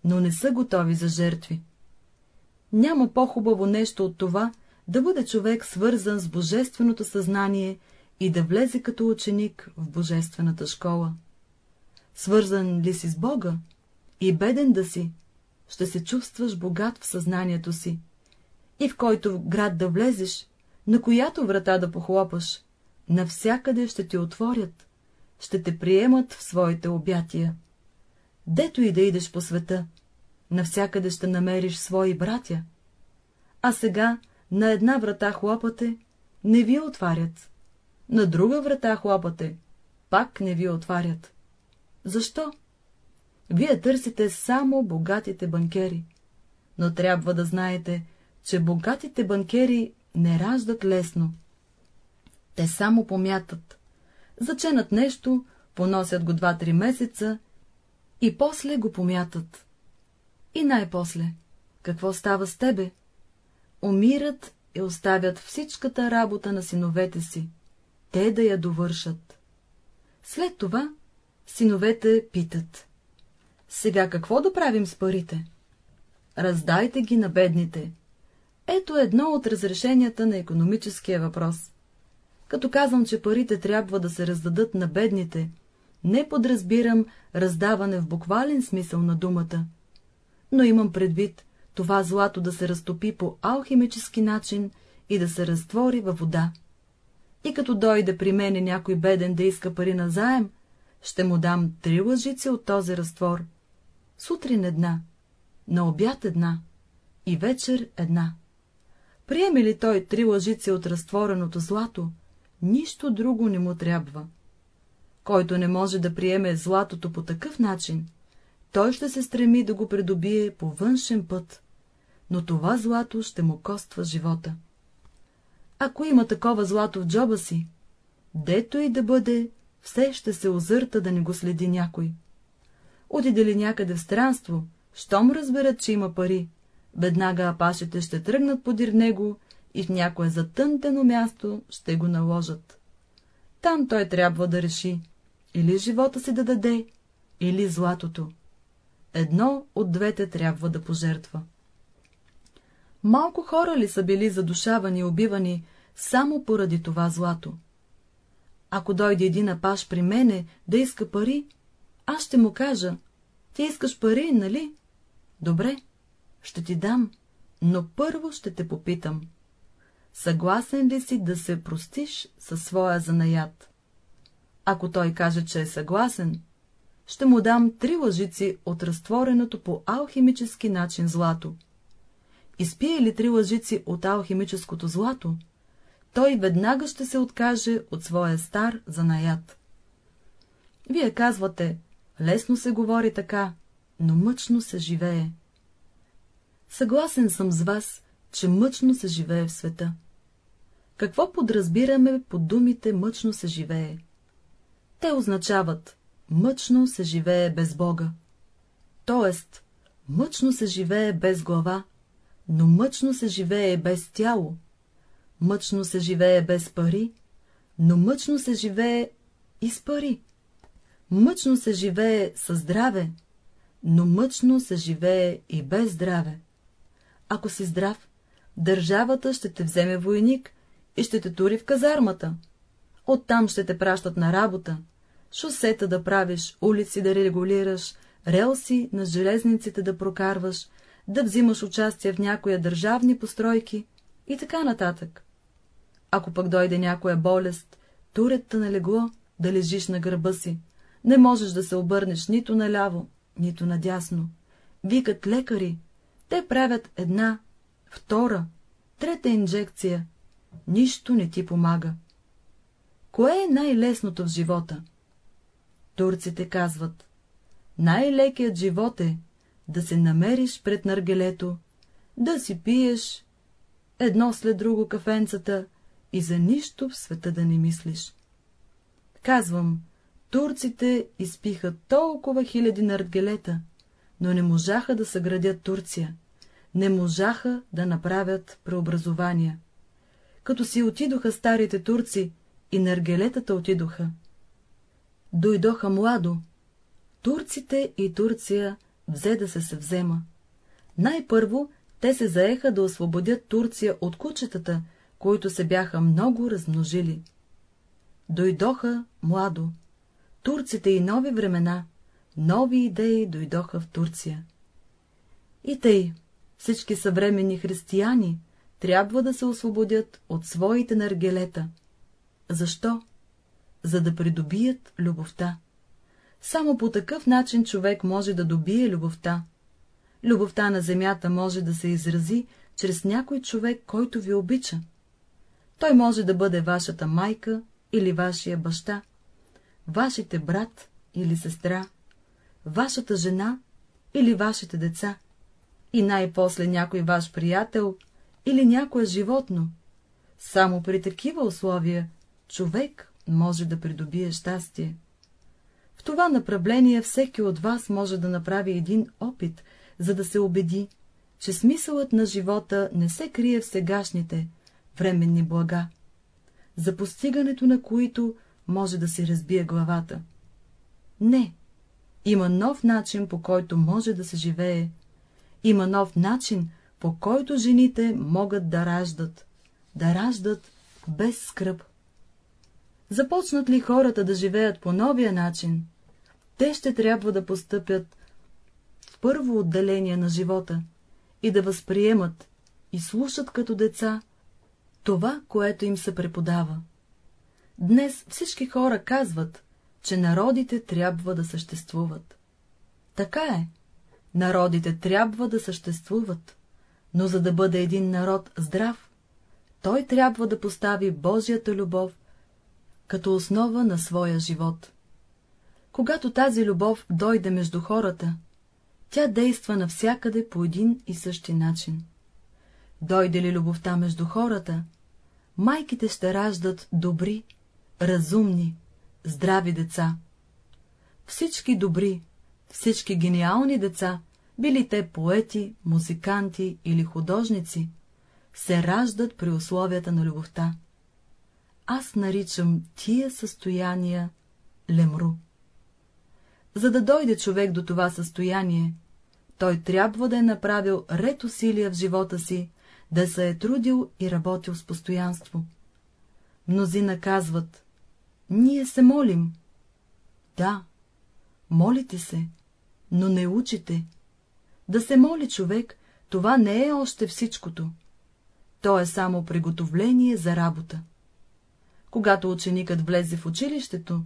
но не са готови за жертви. Няма по-хубаво нещо от това, да бъде човек свързан с божественото съзнание и да влезе като ученик в божествената школа. Свързан ли си с Бога и беден да си, ще се чувстваш богат в съзнанието си, и в който град да влезеш, на която врата да похлопаш, навсякъде ще ти отворят, ще те приемат в своите обятия. Дето и да идеш по света, навсякъде ще намериш свои братя. А сега на една врата хлопате, не ви отварят, на друга врата хлопате, пак не ви отварят. Защо? Вие търсите само богатите банкери, но трябва да знаете, че богатите банкери не раждат лесно. Те само помятат, заченат нещо, поносят го два-три месеца и после го помятат. И най-после, какво става с тебе? Умират и оставят всичката работа на синовете си, те да я довършат. След това синовете питат. Сега какво да правим с парите? Раздайте ги на бедните. Ето едно от разрешенията на економическия въпрос. Като казвам, че парите трябва да се раздадат на бедните, не подразбирам раздаване в буквален смисъл на думата, но имам предвид това злато да се разтопи по алхимически начин и да се разтвори във вода. И като дойде при мене някой беден да иска пари на заем, ще му дам три лъжици от този разтвор. Сутрин една, на обяд една и вечер една. Приеме ли той три лъжици от разтвореното злато, нищо друго не му трябва. Който не може да приеме златото по такъв начин, той ще се стреми да го придобие по външен път, но това злато ще му коства живота. Ако има такова злато в джоба си, дето и да бъде, все ще се озърта да не го следи някой. Отиде ли някъде в странство, щом разберат, че има пари, веднага апашите ще тръгнат подир него и в някое затънтено място ще го наложат. Там той трябва да реши, или живота си да даде, или златото. Едно от двете трябва да пожертва. Малко хора ли са били задушавани и убивани само поради това злато? Ако дойде един апаш при мене да иска пари, аз ще му кажа, ти искаш пари, нали? Добре, ще ти дам, но първо ще те попитам. Съгласен ли си да се простиш със своя занаят? Ако той каже, че е съгласен, ще му дам три лъжици от разтвореното по алхимически начин злато. Изпие ли три лъжици от алхимическото злато, той веднага ще се откаже от своя стар занаят. Вие казвате, лесно се говори така, но мъчно се живее. Съгласен съм с вас, че мъчно се живее в света. Какво подразбираме под думите мъчно се живее? Те означават мъчно се живее без Бога. Тоест, мъчно се живее без глава, но мъчно се живее без тяло. Мъчно се живее без пари, но мъчно се живее и с пари. Мъчно се живее със здраве, но мъчно се живее и без здраве. Ако си здрав, държавата ще те вземе войник и ще те тури в казармата. Оттам ще те пращат на работа, шосета да правиш, улици да регулираш, релси на железниците да прокарваш, да взимаш участие в някоя държавни постройки и така нататък. Ако пък дойде някоя болест, турят на легло, да лежиш на гърба си, не можеш да се обърнеш нито наляво, нито надясно. Викат лекари, те правят една, втора, трета инжекция. Нищо не ти помага. Кое е най-лесното в живота? Турците казват, най-лекият живот е да се намериш пред наргелето, да си пиеш едно след друго кафенцата и за нищо в света да не мислиш. Казвам, турците изпиха толкова хиляди наргелета, но не можаха да съградят Турция, не можаха да направят преобразования. Като си отидоха старите турци, и наргелетата отидоха. Дойдоха младо. Турците и Турция взе да се съвзема. Най-първо те се заеха да освободят Турция от кучетата, които се бяха много размножили. Дойдоха младо. Турците и нови времена, нови идеи дойдоха в Турция. И тъй, всички съвременни християни трябва да се освободят от своите наргелета. Защо? За да придобият любовта. Само по такъв начин човек може да добие любовта. Любовта на земята може да се изрази чрез някой човек, който ви обича. Той може да бъде вашата майка или вашия баща, вашите брат или сестра, вашата жена или вашите деца, и най-после някой ваш приятел или някое животно. Само при такива условия човек може да придобие щастие. В това направление всеки от вас може да направи един опит, за да се убеди, че смисълът на живота не се крие в сегашните, временни блага, за постигането на които може да се разбие главата. Не, има нов начин, по който може да се живее. Има нов начин, по който жените могат да раждат, да раждат без скръп. Започнат ли хората да живеят по новия начин, те ще трябва да постъпят в първо отделение на живота и да възприемат и слушат като деца това, което им се преподава. Днес всички хора казват, че народите трябва да съществуват. Така е. Народите трябва да съществуват, но за да бъде един народ здрав, той трябва да постави Божията любов като основа на своя живот. Когато тази любов дойде между хората, тя действа навсякъде по един и същи начин. Дойде ли любовта между хората, майките ще раждат добри, разумни, здрави деца. Всички добри, всички гениални деца, били те поети, музиканти или художници, се раждат при условията на любовта. Аз наричам тия състояния лемру. За да дойде човек до това състояние, той трябва да е направил ред усилия в живота си, да се е трудил и работил с постоянство. Мнозина казват, ние се молим. Да, молите се, но не учите. Да се моли човек, това не е още всичкото. То е само приготовление за работа. Когато ученикът влезе в училището,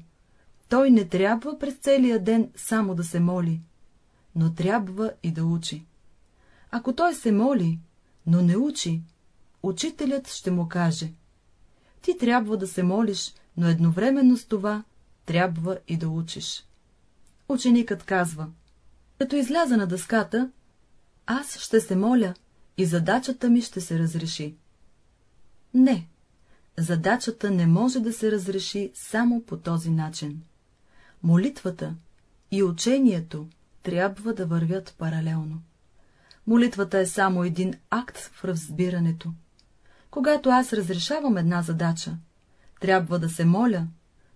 той не трябва през целия ден само да се моли, но трябва и да учи. Ако той се моли, но не учи, учителят ще му каже. Ти трябва да се молиш, но едновременно с това трябва и да учиш. Ученикът казва, като изляза на дъската, аз ще се моля и задачата ми ще се разреши. Не, задачата не може да се разреши само по този начин. Молитвата и учението трябва да вървят паралелно. Молитвата е само един акт в разбирането. Когато аз разрешавам една задача, трябва да се моля,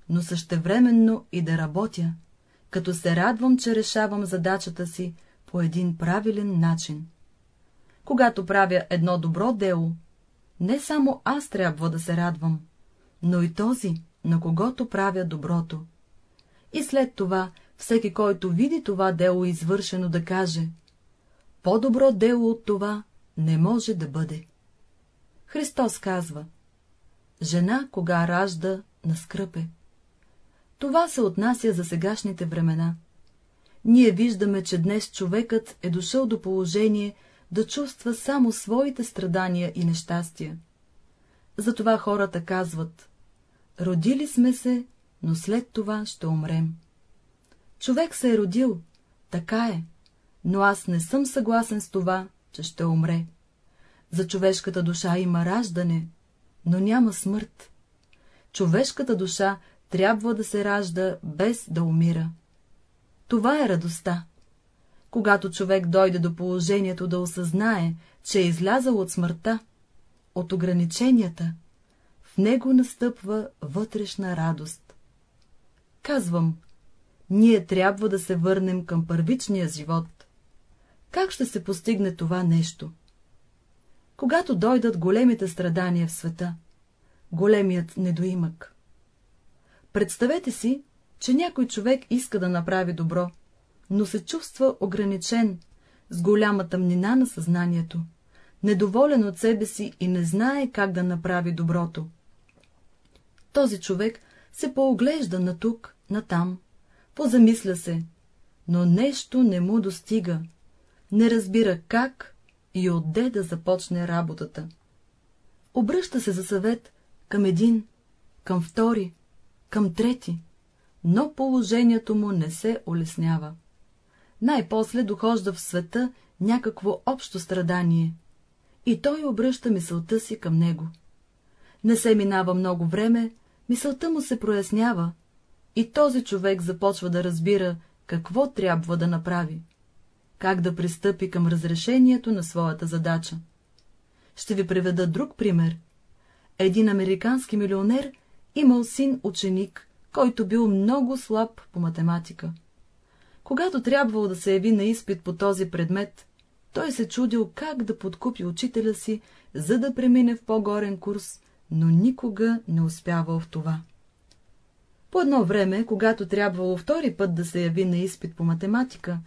но същевременно и да работя, като се радвам, че решавам задачата си по един правилен начин. Когато правя едно добро дело, не само аз трябва да се радвам, но и този, на когото правя доброто. И след това всеки, който види това дело извършено, да каже — по-добро дело от това не може да бъде. Христос казва — жена, кога ражда, на скръпе. Това се отнася за сегашните времена. Ние виждаме, че днес човекът е дошъл до положение да чувства само своите страдания и нещастия. Затова хората казват — родили сме се, но след това ще умрем. Човек се е родил, така е, но аз не съм съгласен с това, че ще умре. За човешката душа има раждане, но няма смърт. Човешката душа трябва да се ражда без да умира. Това е радостта. Когато човек дойде до положението да осъзнае, че е излязъл от смъртта, от ограниченията, в него настъпва вътрешна радост. Казвам, ние трябва да се върнем към първичния живот. Как ще се постигне това нещо? Когато дойдат големите страдания в света, големият недоимък. Представете си, че някой човек иска да направи добро, но се чувства ограничен, с голяма тъмнина на съзнанието, недоволен от себе си и не знае как да направи доброто. Този човек се пооглежда на тук, на там, позамисля се, но нещо не му достига, не разбира как и отде да започне работата. Обръща се за съвет към един, към втори, към трети, но положението му не се улеснява. Най-после дохожда в света някакво общо страдание, и той обръща мисълта си към него. Не се минава много време, мисълта му се прояснява, и този човек започва да разбира какво трябва да направи, как да пристъпи към разрешението на своята задача. Ще ви приведа друг пример. Един американски милионер имал син-ученик, който бил много слаб по математика. Когато трябвало да се яви на изпит по този предмет, той се чудил как да подкупи учителя си, за да премине в по-горен курс, но никога не успявал в това. По едно време, когато трябвало втори път да се яви на изпит по математика,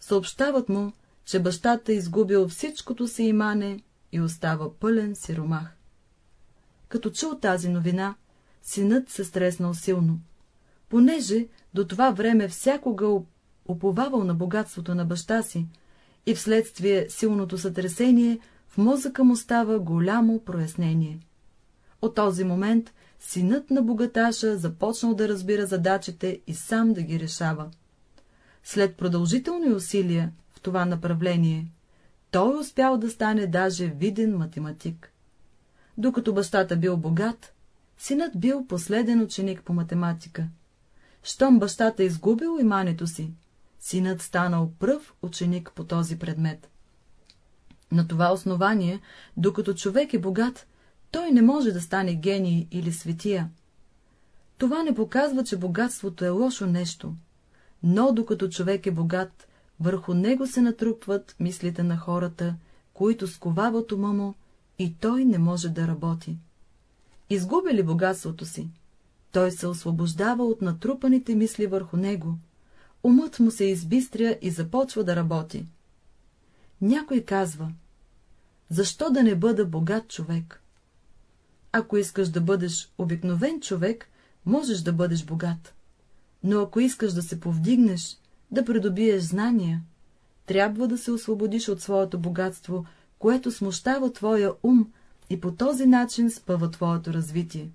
съобщават му, че бащата изгубил всичкото си имане и остава пълен сиромах. Като чул тази новина, синът се стреснал силно, понеже до това време всякога уповавал на богатството на баща си и вследствие силното сътресение в мозъка му става голямо прояснение. От този момент синът на богаташа започнал да разбира задачите и сам да ги решава. След продължителни усилия в това направление, той успял да стане даже виден математик. Докато бащата бил богат, синът бил последен ученик по математика. Щом бащата изгубил имането си, синът станал пръв ученик по този предмет. На това основание, докато човек е богат, той не може да стане гений или светия. Това не показва, че богатството е лошо нещо, но докато човек е богат, върху него се натрупват мислите на хората, които сковават ума му и той не може да работи. Изгуби ли богатството си, той се освобождава от натрупаните мисли върху него, умът му се избистря и започва да работи. Някой казва, защо да не бъда богат човек? Ако искаш да бъдеш обикновен човек, можеш да бъдеш богат. Но ако искаш да се повдигнеш, да придобиеш знания, трябва да се освободиш от своето богатство, което смущава твоя ум и по този начин спъва твоето развитие.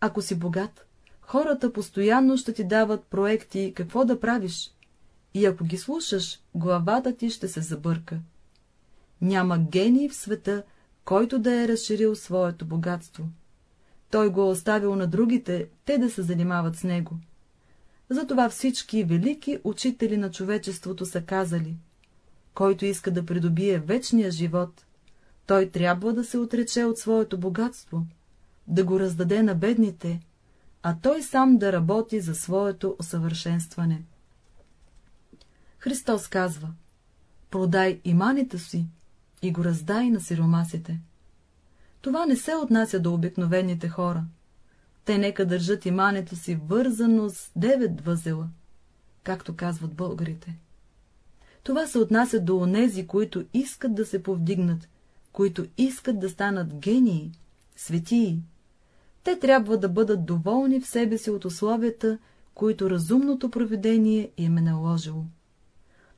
Ако си богат, хората постоянно ще ти дават проекти какво да правиш, и ако ги слушаш, главата ти ще се забърка. Няма гений в света, който да е разширил своето богатство. Той го е оставил на другите, те да се занимават с него. Затова всички велики учители на човечеството са казали, който иска да придобие вечния живот, той трябва да се отрече от своето богатство, да го раздаде на бедните, а той сам да работи за своето усъвършенстване. Христос казва, продай иманите си и го раздай на сиромасите. Това не се отнася до обикновените хора. Те нека държат имането си вързано с девет възела, както казват българите. Това се отнася до онези, които искат да се повдигнат, които искат да станат гении, светии. Те трябва да бъдат доволни в себе си от условията, които разумното проведение им е наложило.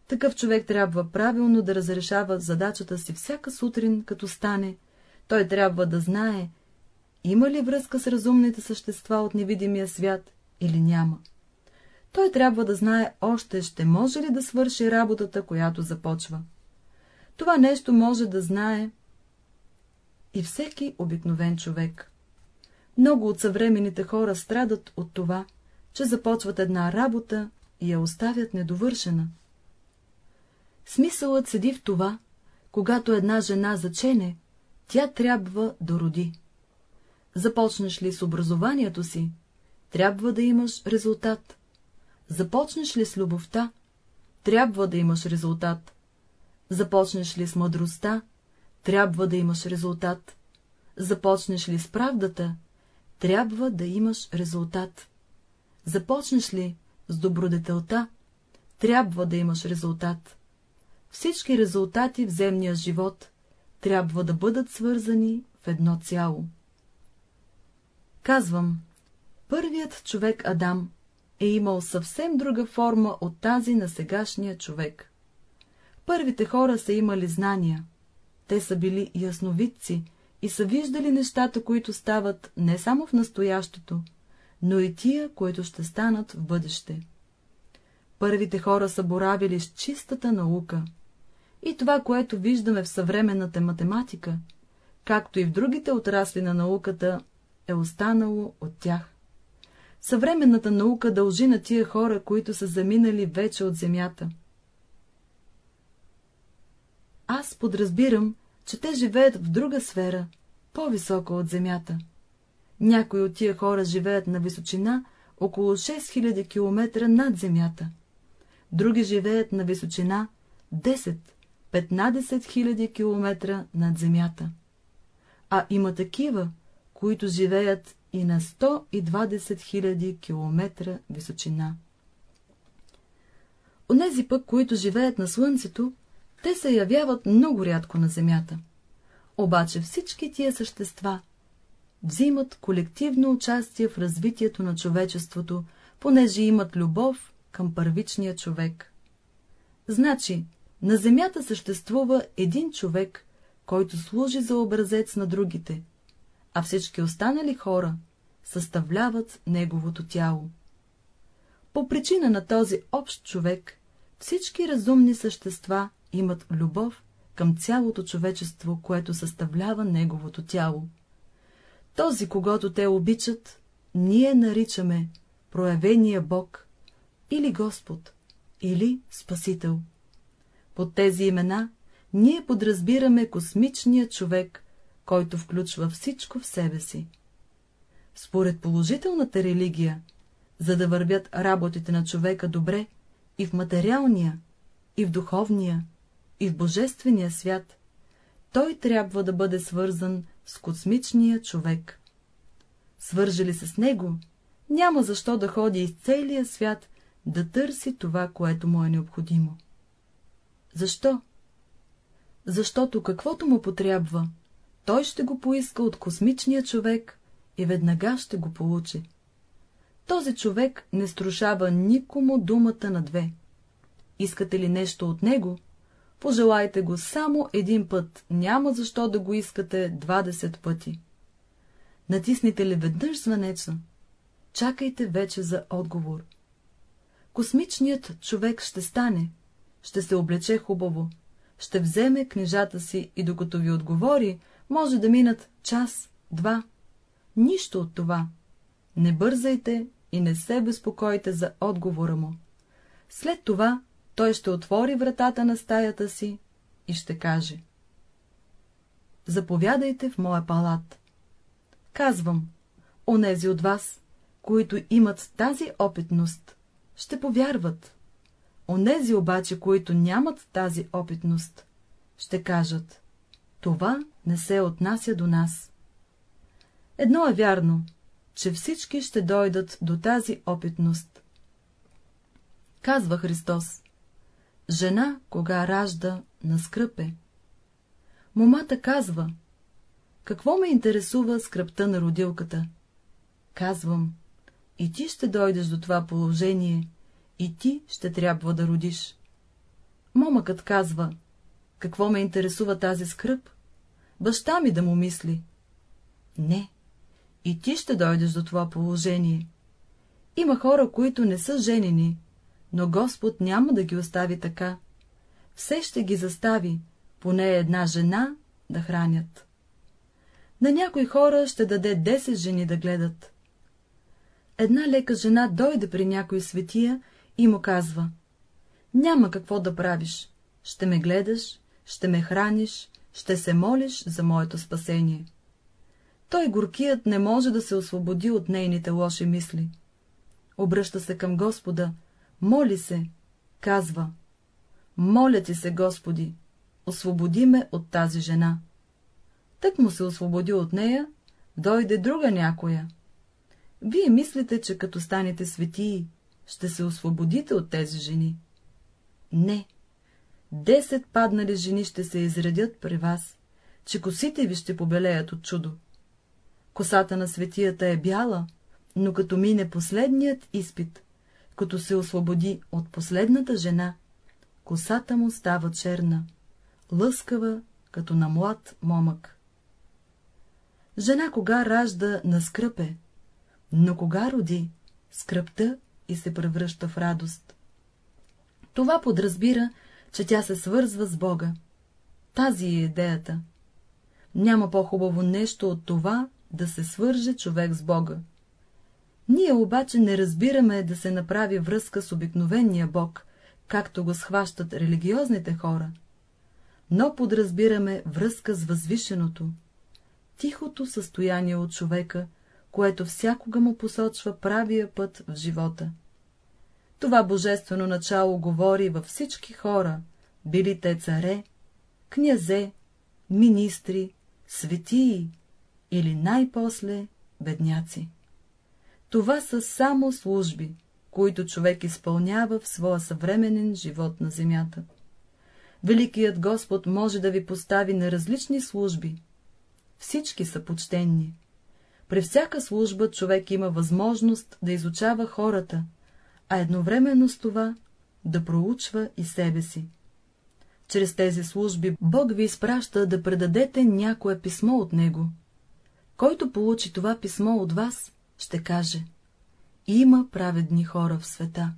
Такъв човек трябва правилно да разрешава задачата си всяка сутрин, като стане. Той трябва да знае, има ли връзка с разумните същества от невидимия свят или няма. той трябва да знае още, ще може ли да свърши работата, която започва. Това нещо може да знае и всеки обикновен човек. Много от съвременните хора страдат от това, че започват една работа и я оставят недовършена. Смисълът седи в това, когато една жена зачене, тя трябва да роди. Започнеш ли с образованието си, трябва да имаш резултат. Започнеш ли с любовта, трябва да имаш резултат. Започнеш ли с мъдростта, трябва да имаш резултат. Започнеш ли с правдата, трябва да имаш резултат. Започнеш ли с добродетелта, трябва да имаш резултат. Всички резултати в земния живот трябва да бъдат свързани в едно цяло. Казвам, първият човек Адам е имал съвсем друга форма от тази на сегашния човек. Първите хора са имали знания, те са били ясновидци и са виждали нещата, които стават не само в настоящето, но и тия, които ще станат в бъдеще. Първите хора са боравили с чистата наука. И това, което виждаме в съвременната математика, както и в другите отрасли на науката, е останало от тях. Съвременната наука дължи на тия хора, които са заминали вече от земята. Аз подразбирам, че те живеят в друга сфера, по-висока от земята. Някои от тия хора живеят на височина около 6000 км над земята. Други живеят на височина 10-15 000 км над земята. А има такива, които живеят и на 120 000 км височина. Онези пък, които живеят на Слънцето, те се явяват много рядко на Земята. Обаче всички тия същества взимат колективно участие в развитието на човечеството, понеже имат любов към първичния човек. Значи, на Земята съществува един човек, който служи за образец на другите, а всички останали хора съставляват неговото тяло. По причина на този общ човек, всички разумни същества имат любов към цялото човечество, което съставлява неговото тяло. Този, когато те обичат, ние наричаме проявения Бог или Господ, или Спасител. Под тези имена ние подразбираме космичния човек, който включва всичко в себе си. Според положителната религия, за да вървят работите на човека добре и в материалния, и в духовния, и в божествения свят, той трябва да бъде свързан с космичния човек. Свържи ли се с него, няма защо да ходи из целия свят да търси това, което му е необходимо. Защо? Защото каквото му потрябва, той ще го поиска от космичния човек и веднага ще го получи. Този човек не струшава никому думата на две. Искате ли нещо от него, пожелайте го само един път, няма защо да го искате 20 пъти. Натисните ли веднъж звънеца, чакайте вече за отговор. Космичният човек ще стане, ще се облече хубаво, ще вземе книжата си и докато ви отговори, може да минат час, два. Нищо от това. Не бързайте и не се безпокойте за отговора му. След това той ще отвори вратата на стаята си и ще каже. Заповядайте в моя палат. Казвам, онези от вас, които имат тази опитност, ще повярват. Онези обаче, които нямат тази опитност, ще кажат, това не се отнася до нас. Едно е вярно, че всички ще дойдат до тази опитност. Казва Христос, жена, кога ражда, на скръпе. Момата казва, какво ме интересува скръпта на родилката? Казвам, и ти ще дойдеш до това положение, и ти ще трябва да родиш. Момъкът казва, какво ме интересува тази скръп? Баща ми да му мисли. Не, и ти ще дойдеш до това положение. Има хора, които не са женени, но Господ няма да ги остави така. Все ще ги застави, поне една жена, да хранят. На някои хора ще даде 10 жени да гледат. Една лека жена дойде при някой светия и му казва — няма какво да правиш, ще ме гледаш, ще ме храниш, ще се молиш за моето спасение. Той горкият не може да се освободи от нейните лоши мисли. Обръща се към Господа, моли се, казва — моля ти се, Господи, освободи ме от тази жена. Тък му се освободи от нея, дойде друга някоя. Вие мислите, че като станете светии, ще се освободите от тези жени? Не. Десет паднали жени ще се изредят при вас, че косите ви ще побелеят от чудо. Косата на светията е бяла, но като мине последният изпит, като се освободи от последната жена, косата му става черна, лъскава, като на млад момък. Жена кога ражда на скръпе, но кога роди, скръпта и се превръща в радост. Това подразбира, че тя се свързва с Бога. Тази е идеята. Няма по-хубаво нещо от това, да се свърже човек с Бога. Ние обаче не разбираме да се направи връзка с обикновения Бог, както го схващат религиозните хора, но подразбираме връзка с възвишеното, тихото състояние от човека, което всякога му посочва правия път в живота. Това божествено начало говори във всички хора, били те царе, князе, министри, светии или най-после бедняци. Това са само служби, които човек изпълнява в своя съвременен живот на земята. Великият Господ може да ви постави на различни служби. Всички са почтенни. При всяка служба човек има възможност да изучава хората, а едновременно с това да проучва и себе си. Чрез тези служби Бог ви изпраща да предадете някое писмо от Него. Който получи това писмо от вас, ще каже — има праведни хора в света.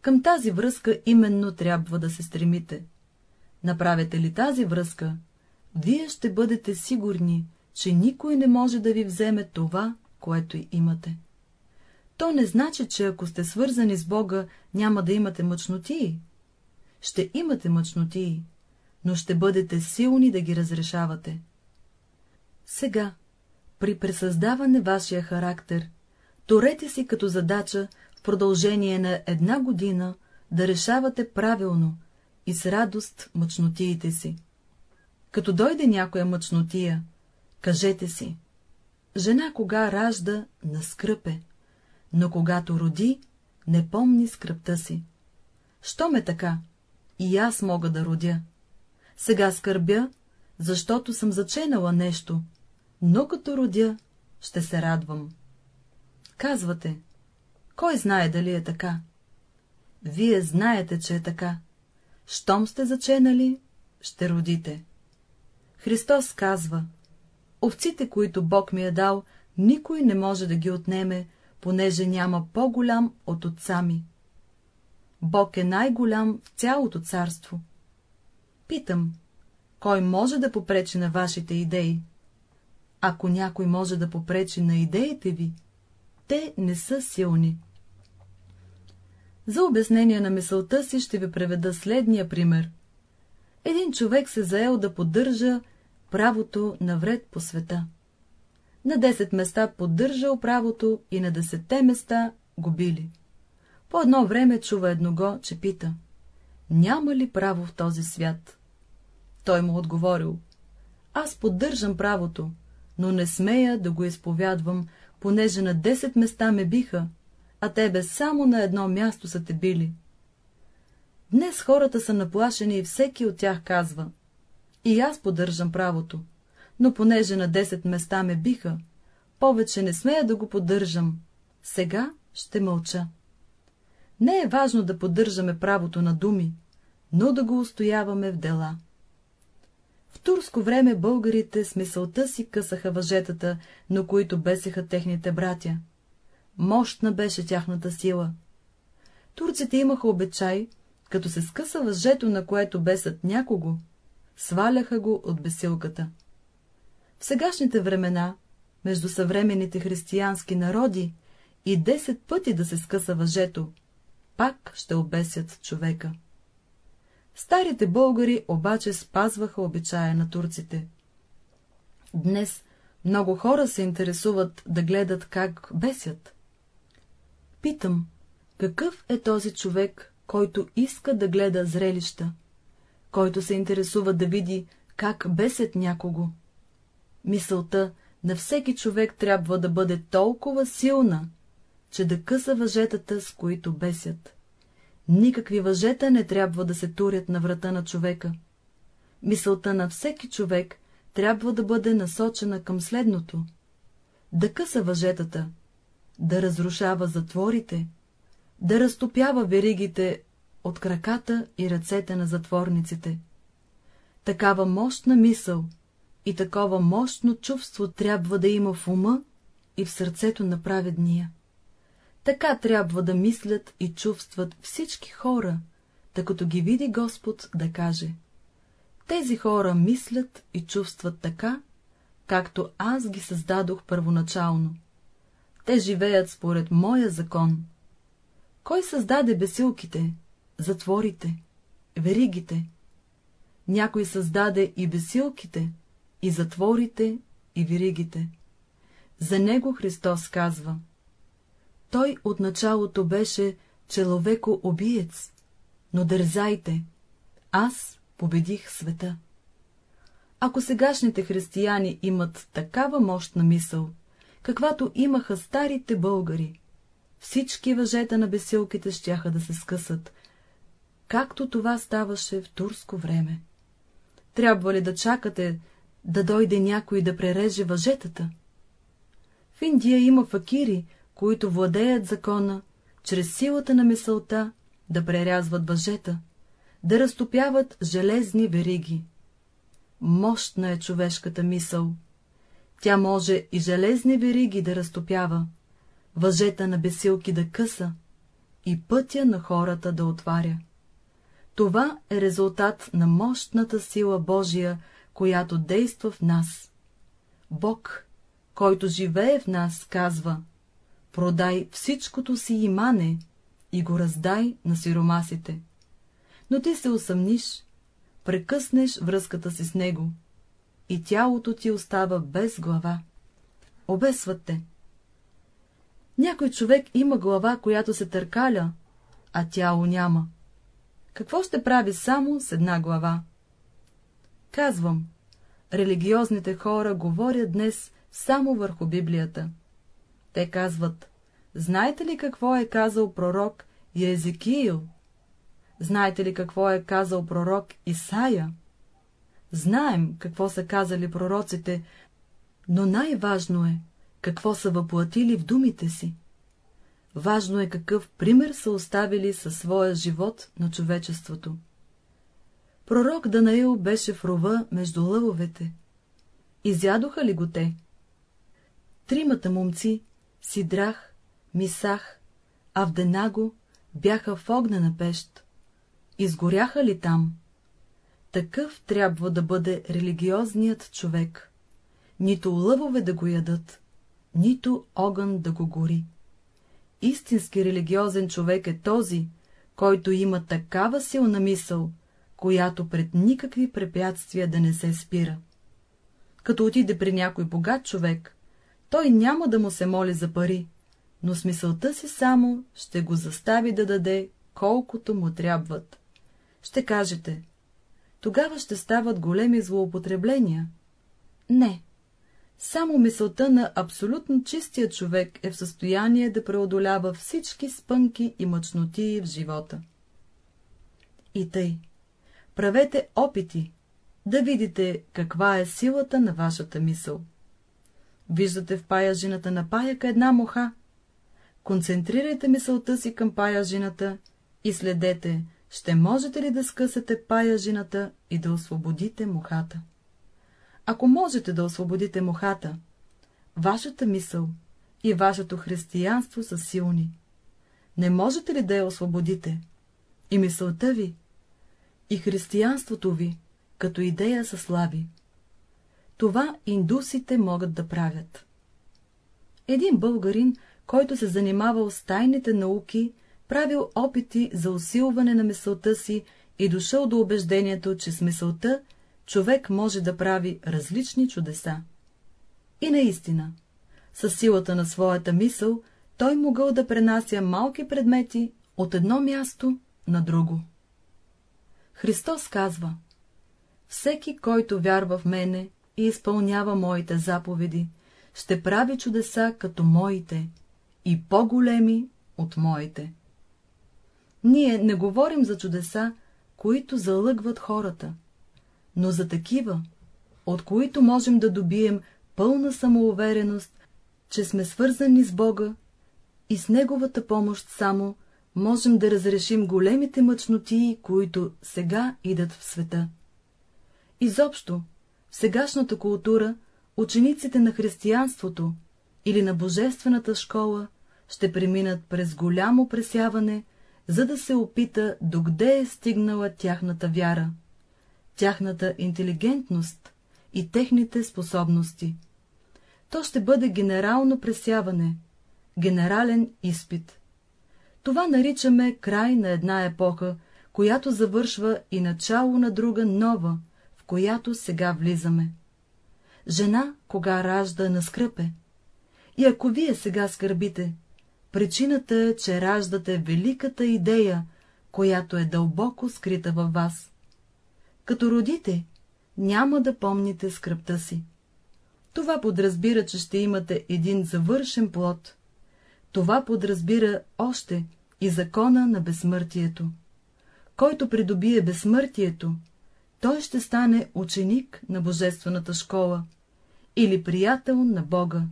Към тази връзка именно трябва да се стремите. Направете ли тази връзка, вие ще бъдете сигурни, че никой не може да ви вземе това, което имате. То не значи, че ако сте свързани с Бога, няма да имате мъчнотии. Ще имате мъчнотии, но ще бъдете силни да ги разрешавате. Сега, при пресъздаване вашия характер, торете си като задача в продължение на една година да решавате правилно и с радост мъчнотиите си. Като дойде някоя мъчнотия, кажете си, жена кога ражда на скръпе, но когато роди, не помни скръпта си. Що ме така? И аз мога да родя. Сега скърбя, защото съм заченала нещо, но като родя, ще се радвам. Казвате, кой знае дали е така? Вие знаете, че е така. Щом сте заченали, ще родите. Христос казва, овците, които Бог ми е дал, никой не може да ги отнеме, понеже няма по-голям от отца ми. Бог е най-голям в цялото царство. Питам, кой може да попречи на вашите идеи? Ако някой може да попречи на идеите ви, те не са силни. За обяснение на мисълта си ще ви преведа следния пример. Един човек се заел да поддържа правото на вред по света. На 10 места поддържал правото и на 10 места го били. По едно време чува едного, че пита, няма ли право в този свят? Той му отговорил, аз поддържам правото, но не смея да го изповядвам, понеже на 10 места ме биха, а тебе само на едно място са те били. Днес хората са наплашени и всеки от тях казва, и аз поддържам правото, но понеже на 10 места ме биха, повече не смея да го поддържам, сега ще мълча. Не е важно да поддържаме правото на думи, но да го устояваме в дела. В турско време българите с мисълта си късаха въжетата, на които бесеха техните братя. мощна беше тяхната сила. Турците имаха обичай, като се скъса въжето, на което бесат някого, сваляха го от бесилката. В сегашните времена, между съвременните християнски народи, и 10 пъти да се скъса въжето, пак ще обесят човека. Старите българи обаче спазваха обичая на турците. Днес много хора се интересуват да гледат как бесят. Питам, какъв е този човек, който иска да гледа зрелища, който се интересува да види как бесят някого? Мисълта на всеки човек трябва да бъде толкова силна, че да къса въжетата, с които бесят. Никакви въжета не трябва да се турят на врата на човека. Мисълта на всеки човек трябва да бъде насочена към следното — да къса въжетата, да разрушава затворите, да разтопява веригите от краката и ръцете на затворниците. Такава мощна мисъл и такова мощно чувство трябва да има в ума и в сърцето на праведния. Така трябва да мислят и чувстват всички хора, да като ги види Господ да каже. Тези хора мислят и чувстват така, както аз ги създадох първоначално. Те живеят според моя закон. Кой създаде бесилките, затворите, веригите? Някой създаде и бесилките, и затворите, и веригите. За него Христос казва — той от началото беше човеко-обиец, но дързайте, аз победих света. Ако сегашните християни имат такава мощна мисъл, каквато имаха старите българи, всички въжета на бесилките щяха да се скъсат, както това ставаше в турско време. Трябва ли да чакате да дойде някой да пререже въжетата? В Индия има факири, които владеят закона, чрез силата на мисълта да прерязват въжета, да разтопяват железни вериги. Мощна е човешката мисъл. Тя може и железни вериги да разтопява, въжета на бесилки да къса и пътя на хората да отваря. Това е резултат на мощната сила Божия, която действа в нас. Бог, който живее в нас, казва продай всичкото си имане и го раздай на сиромасите. Но ти се усъмниш, прекъснеш връзката си с него и тялото ти остава без глава. Обесват те. Някой човек има глава, която се търкаля, а тяло няма. Какво ще прави само с една глава? Казвам, религиозните хора говорят днес само върху Библията. Те казват, знаете ли какво е казал пророк Езекиил? Знаете ли какво е казал пророк Исаия? Знаем какво са казали пророците, но най-важно е, какво са въплатили в думите си. Важно е какъв пример са оставили със своя живот на човечеството. Пророк Данаил беше в рова между лъвовете. Изядоха ли го те? Тримата момци, Сидрах, Мисах, Авденаго бяха в огнена пещ. Изгоряха ли там? Такъв трябва да бъде религиозният човек. Нито лъвове да го ядат, нито огън да го гори. Истински религиозен човек е този, който има такава силна мисъл, която пред никакви препятствия да не се спира. Като отиде при някой богат човек, той няма да му се моли за пари, но смисълта си само ще го застави да даде колкото му трябват. Ще кажете, тогава ще стават големи злоупотребления. Не, само мисълта на абсолютно чистия човек е в състояние да преодолява всички спънки и мъчноти в живота. И тъй, правете опити, да видите каква е силата на вашата мисъл. Виждате в паяжината на паяка една муха. Концентрирайте мисълта си към паяжината и следете, ще можете ли да скъсате паяжината и да освободите мухата. Ако можете да освободите мухата, вашата мисъл и вашето християнство са силни. Не можете ли да я освободите? И мисълта ви, и християнството ви, като идея са слаби. Това индусите могат да правят. Един българин, който се занимавал с тайните науки, правил опити за усилване на мисълта си и дошъл до убеждението, че с мисълта човек може да прави различни чудеса. И наистина, със силата на своята мисъл, той могъл да пренася малки предмети от едно място на друго. Христос казва, всеки, който вярва в мене и изпълнява моите заповеди, ще прави чудеса като моите и по-големи от моите. Ние не говорим за чудеса, които залъгват хората, но за такива, от които можем да добием пълна самоувереност, че сме свързани с Бога и с Неговата помощ само можем да разрешим големите мъчноти, които сега идат в света. Изобщо, в сегашната култура, учениците на християнството или на божествената школа ще преминат през голямо пресяване, за да се опита докъде е стигнала тяхната вяра, тяхната интелигентност и техните способности. То ще бъде генерално пресяване, генерален изпит. Това наричаме край на една епоха, която завършва и начало на друга нова, която сега влизаме. Жена, кога ражда на скръпе. И ако вие сега скърбите, причината е, че раждате великата идея, която е дълбоко скрита във вас. Като родите, няма да помните скръпта си. Това подразбира, че ще имате един завършен плод. Това подразбира още и закона на безсмъртието. Който придобие безсмъртието, той ще стане ученик на Божествената школа или приятел на Бога,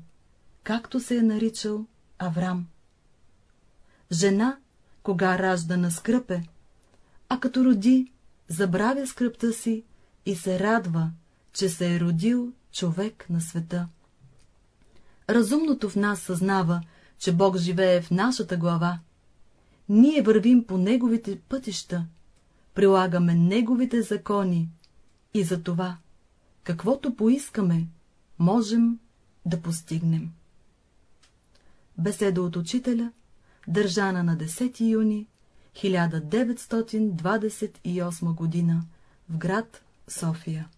както се е наричал Аврам. Жена, кога ражда на скръпе, а като роди, забравя скръпта си и се радва, че се е родил човек на света. Разумното в нас съзнава, че Бог живее в нашата глава. Ние вървим по Неговите пътища, прилагаме Неговите закони и за това, каквото поискаме, можем да постигнем. Беседа от учителя, държана на 10 юни 1928 година в град София